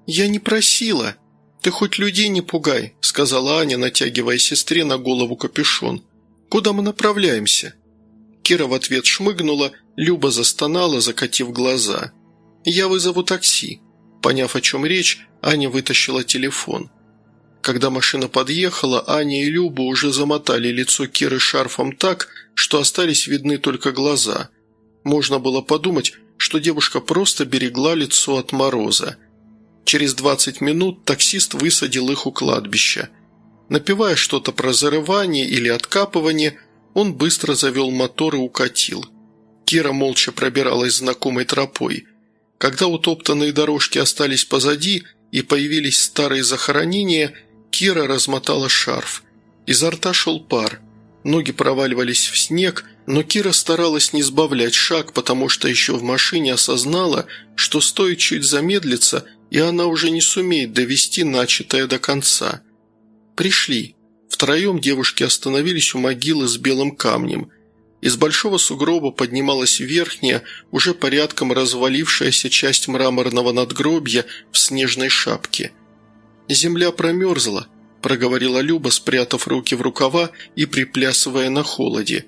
«Я не просила. Ты хоть людей не пугай», – сказала Аня, натягивая сестре на голову капюшон. «Куда мы направляемся?» Кира в ответ шмыгнула, Люба застонала, закатив глаза. «Я вызову такси». Поняв, о чем речь, Аня вытащила телефон – когда машина подъехала, Аня и Люба уже замотали лицо Киры шарфом так, что остались видны только глаза. Можно было подумать, что девушка просто берегла лицо от мороза. Через 20 минут таксист высадил их у кладбища. Напивая что-то про зарывание или откапывание, он быстро завел мотор и укатил. Кира молча пробиралась знакомой тропой. Когда утоптанные дорожки остались позади и появились старые захоронения – Кира размотала шарф. Изо рта шел пар. Ноги проваливались в снег, но Кира старалась не сбавлять шаг, потому что еще в машине осознала, что стоит чуть замедлиться, и она уже не сумеет довести начатое до конца. Пришли. Втроем девушки остановились у могилы с белым камнем. Из большого сугроба поднималась верхняя, уже порядком развалившаяся часть мраморного надгробья в снежной шапке – «Земля промерзла», – проговорила Люба, спрятав руки в рукава и приплясывая на холоде.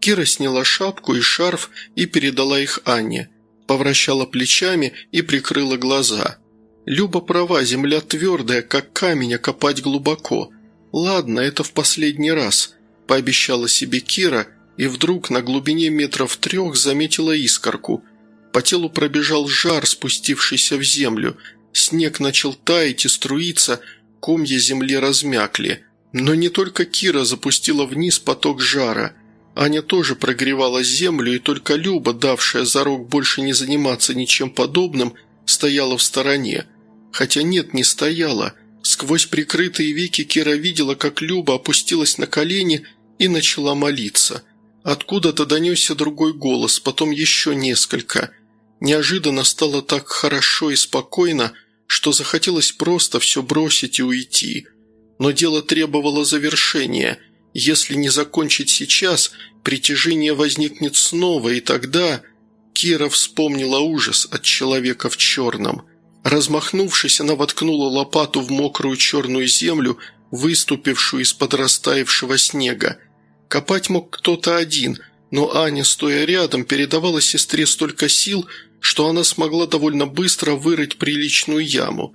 Кира сняла шапку и шарф и передала их Анне. Повращала плечами и прикрыла глаза. Люба права, земля твердая, как камень, а копать глубоко. «Ладно, это в последний раз», – пообещала себе Кира, и вдруг на глубине метров трех заметила искорку. По телу пробежал жар, спустившийся в землю – Снег начал таять и струиться, комья земли размякли. Но не только Кира запустила вниз поток жара. Аня тоже прогревала землю, и только Люба, давшая зарок больше не заниматься ничем подобным, стояла в стороне. Хотя нет, не стояла. Сквозь прикрытые веки Кира видела, как Люба опустилась на колени и начала молиться. Откуда-то донесся другой голос, потом еще несколько. Неожиданно стало так хорошо и спокойно, что захотелось просто все бросить и уйти. Но дело требовало завершения. Если не закончить сейчас, притяжение возникнет снова, и тогда... Кира вспомнила ужас от человека в черном. Размахнувшись, она воткнула лопату в мокрую черную землю, выступившую из-под растаявшего снега. Копать мог кто-то один, но Аня, стоя рядом, передавала сестре столько сил, что она смогла довольно быстро вырыть приличную яму.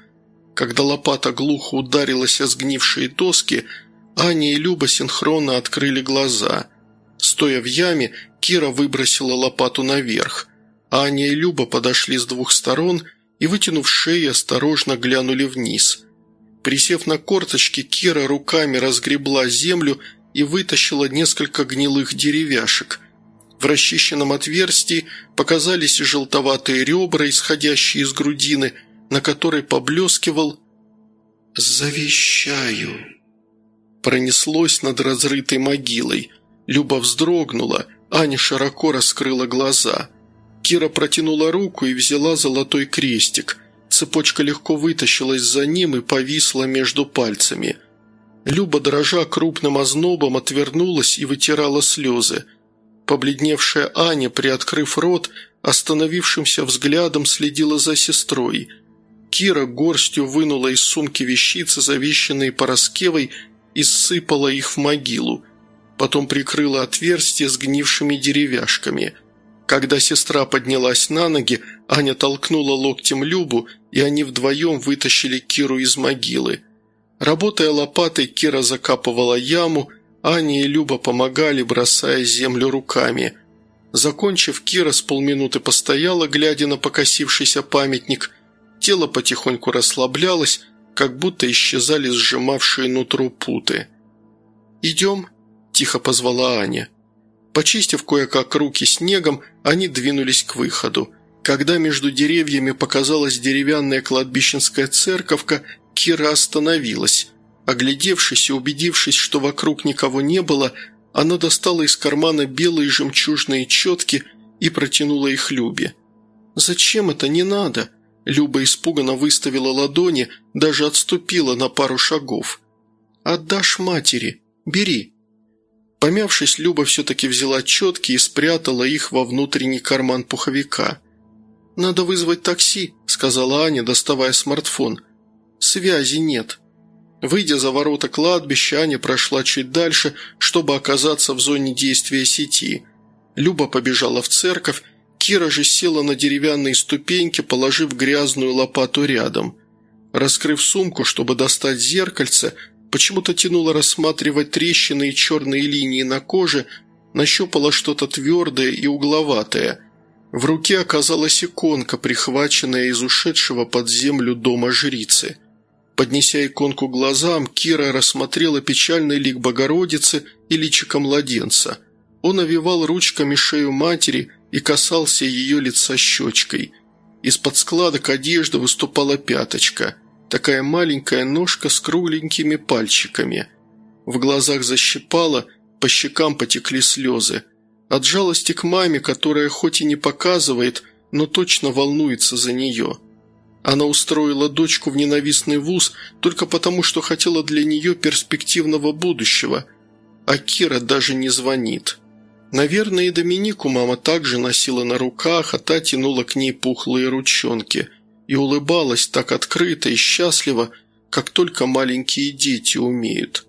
Когда лопата глухо ударилась о сгнившие доски, Аня и Люба синхронно открыли глаза. Стоя в яме, Кира выбросила лопату наверх. Аня и Люба подошли с двух сторон и, вытянув шеи, осторожно глянули вниз. Присев на корточки, Кира руками разгребла землю и вытащила несколько гнилых деревяшек – в расчищенном отверстии показались желтоватые ребра, исходящие из грудины, на которой поблескивал «Завещаю». Пронеслось над разрытой могилой. Люба вздрогнула, Аня широко раскрыла глаза. Кира протянула руку и взяла золотой крестик. Цепочка легко вытащилась за ним и повисла между пальцами. Люба, дрожа крупным ознобом, отвернулась и вытирала слезы. Побледневшая Аня, приоткрыв рот, остановившимся взглядом следила за сестрой. Кира горстью вынула из сумки вещицы, завещанные Пороскевой, и сыпала их в могилу. Потом прикрыла отверстие сгнившими деревяшками. Когда сестра поднялась на ноги, Аня толкнула локтем Любу, и они вдвоем вытащили Киру из могилы. Работая лопатой, Кира закапывала яму, Аня и Люба помогали, бросая землю руками. Закончив, Кира с полминуты постояла, глядя на покосившийся памятник. Тело потихоньку расслаблялось, как будто исчезали сжимавшие нутро путы. «Идем?» – тихо позвала Аня. Почистив кое-как руки снегом, они двинулись к выходу. Когда между деревьями показалась деревянная кладбищенская церковка, Кира остановилась. Оглядевшись и убедившись, что вокруг никого не было, она достала из кармана белые жемчужные четки и протянула их Любе. «Зачем это не надо?» Люба испуганно выставила ладони, даже отступила на пару шагов. «Отдашь матери. Бери». Помявшись, Люба все-таки взяла четки и спрятала их во внутренний карман пуховика. «Надо вызвать такси», – сказала Аня, доставая смартфон. Связи нет. Выйдя за ворота кладбища, Аня прошла чуть дальше, чтобы оказаться в зоне действия сети. Люба побежала в церковь, Кира же села на деревянные ступеньки, положив грязную лопату рядом. Раскрыв сумку, чтобы достать зеркальце, почему-то тянула рассматривать трещины и черные линии на коже, нащупала что-то твердое и угловатое. В руке оказалась иконка, прихваченная из ушедшего под землю дома жрицы – Поднеся иконку глазам, Кира рассмотрела печальный лик Богородицы и личико младенца. Он овивал ручками шею матери и касался ее лица щечкой. Из-под складок одежды выступала пяточка, такая маленькая ножка с кругленькими пальчиками. В глазах защипало, по щекам потекли слезы. От жалости к маме, которая хоть и не показывает, но точно волнуется за нее – она устроила дочку в ненавистный вуз только потому, что хотела для нее перспективного будущего, а Кира даже не звонит. Наверное, и Доминику мама также носила на руках, а та тянула к ней пухлые ручонки и улыбалась так открыто и счастливо, как только маленькие дети умеют.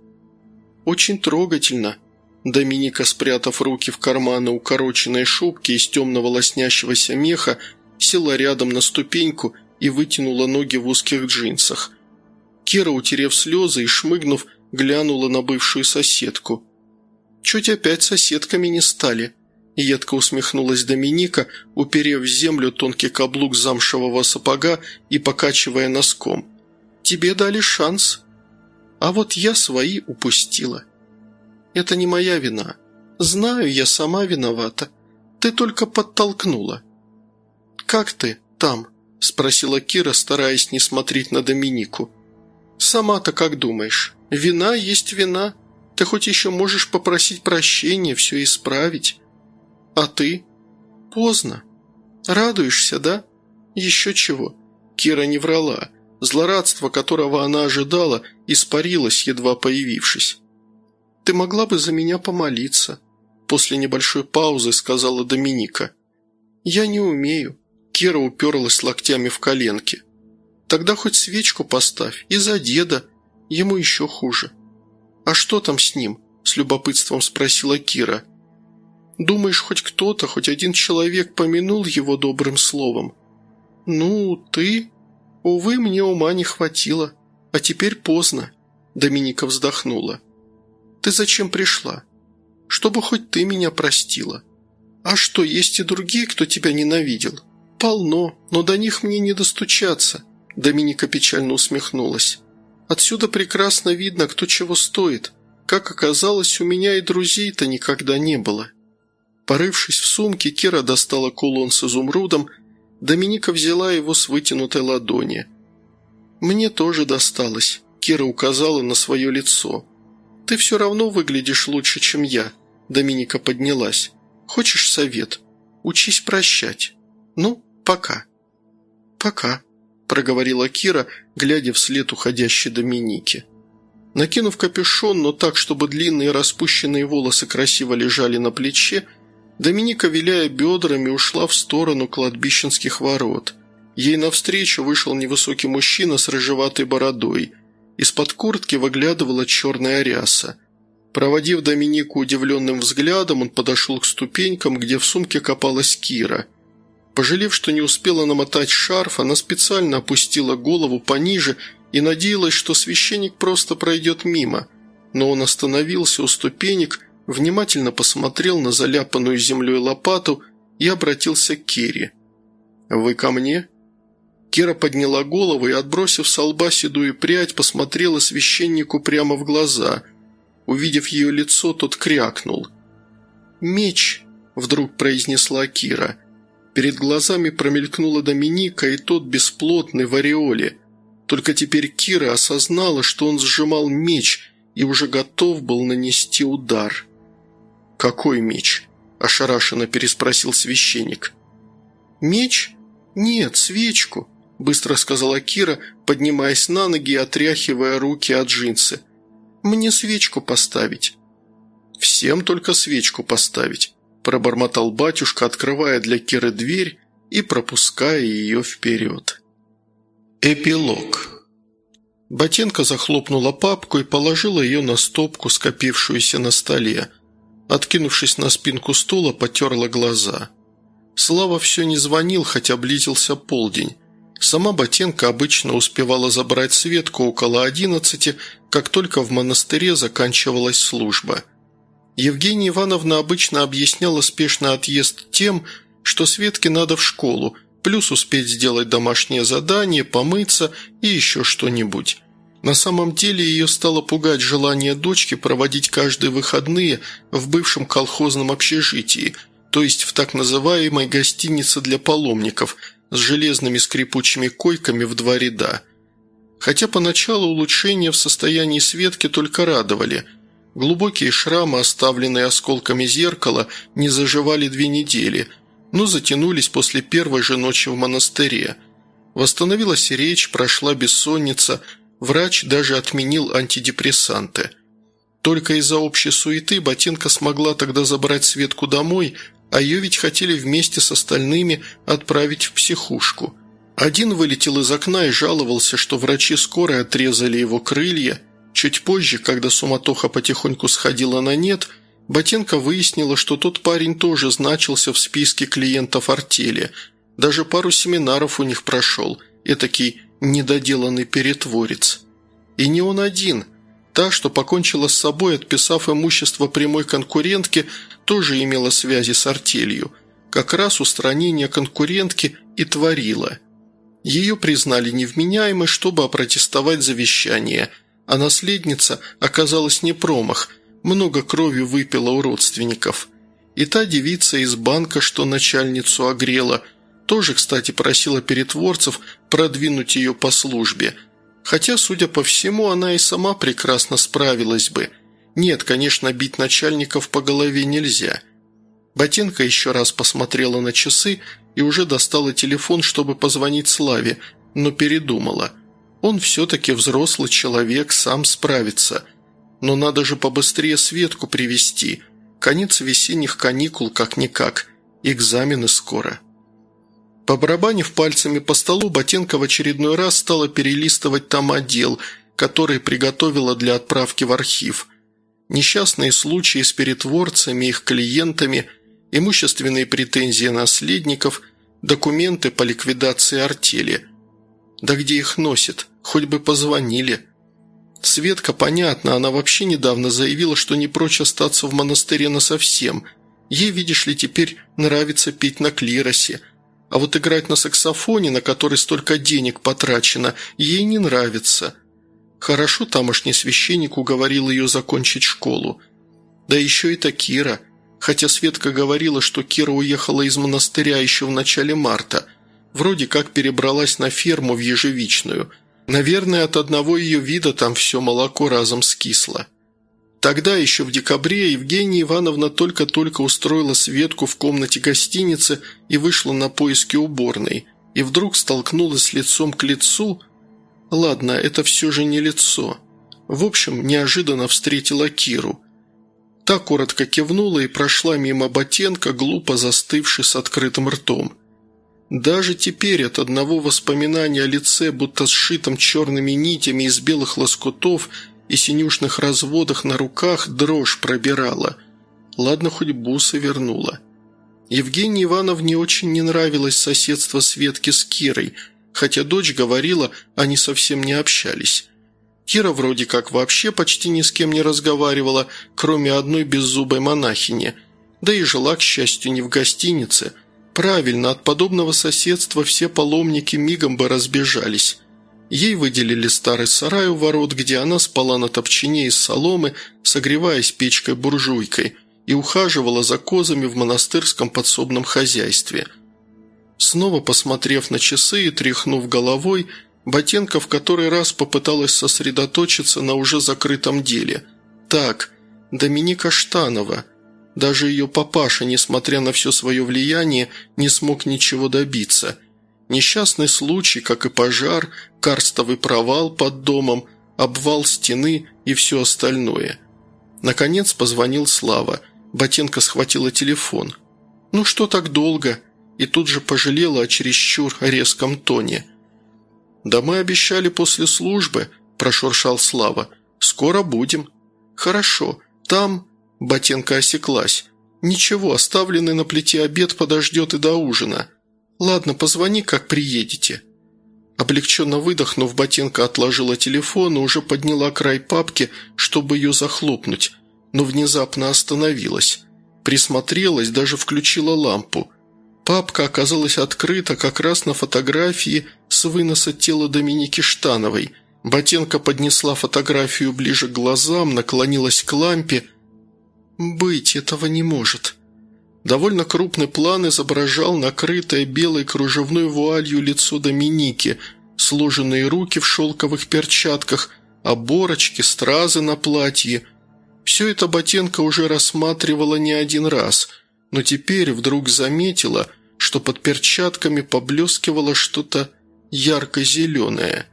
Очень трогательно. Доминика, спрятав руки в карманы укороченной шубки из темного лоснящегося меха, села рядом на ступеньку и вытянула ноги в узких джинсах. Кира, утерев слезы и шмыгнув, глянула на бывшую соседку. «Чуть опять соседками не стали», – едко усмехнулась Доминика, уперев в землю тонкий каблук замшевого сапога и покачивая носком. «Тебе дали шанс. А вот я свои упустила. Это не моя вина. Знаю, я сама виновата. Ты только подтолкнула. Как ты там?» – спросила Кира, стараясь не смотреть на Доминику. «Сама-то как думаешь? Вина есть вина. Ты хоть еще можешь попросить прощения, все исправить. А ты? Поздно. Радуешься, да? Еще чего?» Кира не врала. Злорадство, которого она ожидала, испарилось, едва появившись. «Ты могла бы за меня помолиться», – после небольшой паузы сказала Доминика. «Я не умею. Кира уперлась локтями в коленки. «Тогда хоть свечку поставь, и за деда. Ему еще хуже». «А что там с ним?» – с любопытством спросила Кира. «Думаешь, хоть кто-то, хоть один человек помянул его добрым словом?» «Ну, ты...» «Увы, мне ума не хватило. А теперь поздно», – Доминика вздохнула. «Ты зачем пришла? Чтобы хоть ты меня простила. А что, есть и другие, кто тебя ненавидел? «Полно, но до них мне не достучаться», – Доминика печально усмехнулась. «Отсюда прекрасно видно, кто чего стоит. Как оказалось, у меня и друзей-то никогда не было». Порывшись в сумке, Кира достала кулон с изумрудом, Доминика взяла его с вытянутой ладони. «Мне тоже досталось», – Кира указала на свое лицо. «Ты все равно выглядишь лучше, чем я», – Доминика поднялась. «Хочешь совет? Учись прощать. Ну, «Пока». «Пока», – проговорила Кира, глядя вслед уходящей Доминики. Накинув капюшон, но так, чтобы длинные распущенные волосы красиво лежали на плече, Доминика, виляя бедрами, ушла в сторону кладбищенских ворот. Ей навстречу вышел невысокий мужчина с рыжеватой бородой. Из-под куртки выглядывала черная ряса. Проводив Доминику удивленным взглядом, он подошел к ступенькам, где в сумке копалась Кира. Пожалев, что не успела намотать шарф, она специально опустила голову пониже и надеялась, что священник просто пройдет мимо. Но он остановился у ступенек, внимательно посмотрел на заляпанную землей лопату и обратился к Керри. «Вы ко мне?» Кира подняла голову и, отбросив с лба седую прядь, посмотрела священнику прямо в глаза. Увидев ее лицо, тот крякнул. «Меч!» – вдруг произнесла Кира. Перед глазами промелькнула Доминика и тот бесплотный в ореоле. Только теперь Кира осознала, что он сжимал меч и уже готов был нанести удар. «Какой меч?» – ошарашенно переспросил священник. «Меч? Нет, свечку», – быстро сказала Кира, поднимаясь на ноги и отряхивая руки от джинсы. «Мне свечку поставить». «Всем только свечку поставить», – пробормотал батюшка, открывая для Киры дверь и пропуская ее вперед. Эпилог. Ботенко захлопнула папку и положила ее на стопку, скопившуюся на столе. Откинувшись на спинку стула, потерла глаза. Слава все не звонил, хотя близился полдень. Сама Ботенко обычно успевала забрать Светку около одиннадцати, как только в монастыре заканчивалась служба. Евгения Ивановна обычно объясняла спешный отъезд тем, что Светке надо в школу – плюс успеть сделать домашнее задание, помыться и еще что-нибудь. На самом деле ее стало пугать желание дочки проводить каждые выходные в бывшем колхозном общежитии, то есть в так называемой гостинице для паломников с железными скрипучими койками в два ряда. Хотя поначалу улучшения в состоянии Светки только радовали. Глубокие шрамы, оставленные осколками зеркала, не заживали две недели – но затянулись после первой же ночи в монастыре. Восстановилась речь, прошла бессонница, врач даже отменил антидепрессанты. Только из-за общей суеты Ботинка смогла тогда забрать Светку домой, а ее ведь хотели вместе с остальными отправить в психушку. Один вылетел из окна и жаловался, что врачи скоро отрезали его крылья. Чуть позже, когда суматоха потихоньку сходила на нет – Ботенко выяснила, что тот парень тоже значился в списке клиентов артели. Даже пару семинаров у них прошел, этакий недоделанный перетворец. И не он один. Та, что покончила с собой, отписав имущество прямой конкурентке, тоже имела связи с артелью. Как раз устранение конкурентки и творила. Ее признали невменяемой, чтобы опротестовать завещание, а наследница оказалась не промах – много крови выпила у родственников. И та девица из банка, что начальницу огрела, тоже, кстати, просила перетворцев продвинуть ее по службе. Хотя, судя по всему, она и сама прекрасно справилась бы. Нет, конечно, бить начальников по голове нельзя. Ботенко еще раз посмотрела на часы и уже достала телефон, чтобы позвонить Славе, но передумала. Он все-таки взрослый человек, сам справится – но надо же побыстрее Светку привести. Конец весенних каникул как-никак. Экзамены скоро. Побарабанив пальцами по столу, Ботенко в очередной раз стала перелистывать там отдел, который приготовила для отправки в архив. Несчастные случаи с перетворцами, их клиентами, имущественные претензии наследников, документы по ликвидации артели. Да где их носит? Хоть бы позвонили. Светка, понятно, она вообще недавно заявила, что не прочь остаться в монастыре насовсем. Ей, видишь ли, теперь нравится петь на клиросе. А вот играть на саксофоне, на который столько денег потрачено, ей не нравится. Хорошо тамошний священник уговорил ее закончить школу. Да еще и та Кира. Хотя Светка говорила, что Кира уехала из монастыря еще в начале марта. Вроде как перебралась на ферму в Ежевичную – Наверное, от одного ее вида там все молоко разом скисло. Тогда, еще в декабре, Евгения Ивановна только-только устроила Светку в комнате гостиницы и вышла на поиски уборной, и вдруг столкнулась лицом к лицу. Ладно, это все же не лицо. В общем, неожиданно встретила Киру. Та коротко кивнула и прошла мимо Ботенко, глупо застывший с открытым ртом. Даже теперь от одного воспоминания о лице, будто сшитом черными нитями из белых лоскутов и синюшных разводах на руках, дрожь пробирала. Ладно, хоть бусы вернула. Евгении Ивановне очень не нравилось соседство Светки с Кирой, хотя дочь говорила, они совсем не общались. Кира вроде как вообще почти ни с кем не разговаривала, кроме одной беззубой монахини, да и жила, к счастью, не в гостинице – Правильно, от подобного соседства все паломники мигом бы разбежались. Ей выделили старый сарай у ворот, где она спала на топчине из соломы, согреваясь печкой-буржуйкой, и ухаживала за козами в монастырском подсобном хозяйстве. Снова посмотрев на часы и тряхнув головой, Ботенко в который раз попыталась сосредоточиться на уже закрытом деле. «Так, Доминика Штанова. Даже ее папаша, несмотря на все свое влияние, не смог ничего добиться. Несчастный случай, как и пожар, карстовый провал под домом, обвал стены и все остальное. Наконец позвонил Слава. Ботенко схватила телефон. «Ну что так долго?» И тут же пожалела о чересчур резком тоне. «Да мы обещали после службы», – прошуршал Слава. «Скоро будем». «Хорошо. Там...» Ботенко осеклась. «Ничего, оставленный на плите обед подождет и до ужина. Ладно, позвони, как приедете». Облегченно выдохнув, Ботенко отложила телефон и уже подняла край папки, чтобы ее захлопнуть, но внезапно остановилась. Присмотрелась, даже включила лампу. Папка оказалась открыта как раз на фотографии с выноса тела Доминики Штановой. Ботенко поднесла фотографию ближе к глазам, наклонилась к лампе – «Быть этого не может». Довольно крупный план изображал накрытое белой кружевной вуалью лицо Доминики, сложенные руки в шелковых перчатках, оборочки, стразы на платье. Все это Ботенко уже рассматривала не один раз, но теперь вдруг заметила, что под перчатками поблескивало что-то ярко-зеленое.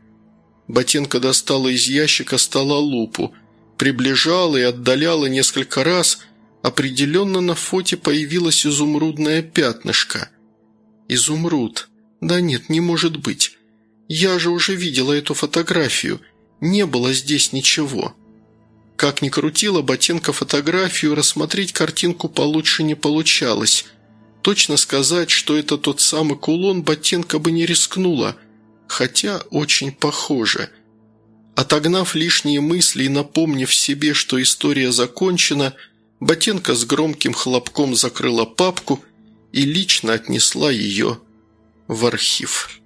Ботенко достала из ящика стола лупу – приближала и отдаляла несколько раз, определенно на фоте появилось изумрудное пятнышко. Изумруд. Да нет, не может быть. Я же уже видела эту фотографию. Не было здесь ничего. Как ни крутила Ботенко фотографию, рассмотреть картинку получше не получалось. Точно сказать, что это тот самый кулон, Ботенко бы не рискнула, хотя очень похоже – Отогнав лишние мысли и напомнив себе, что история закончена, Ботенко с громким хлопком закрыла папку и лично отнесла ее в архив.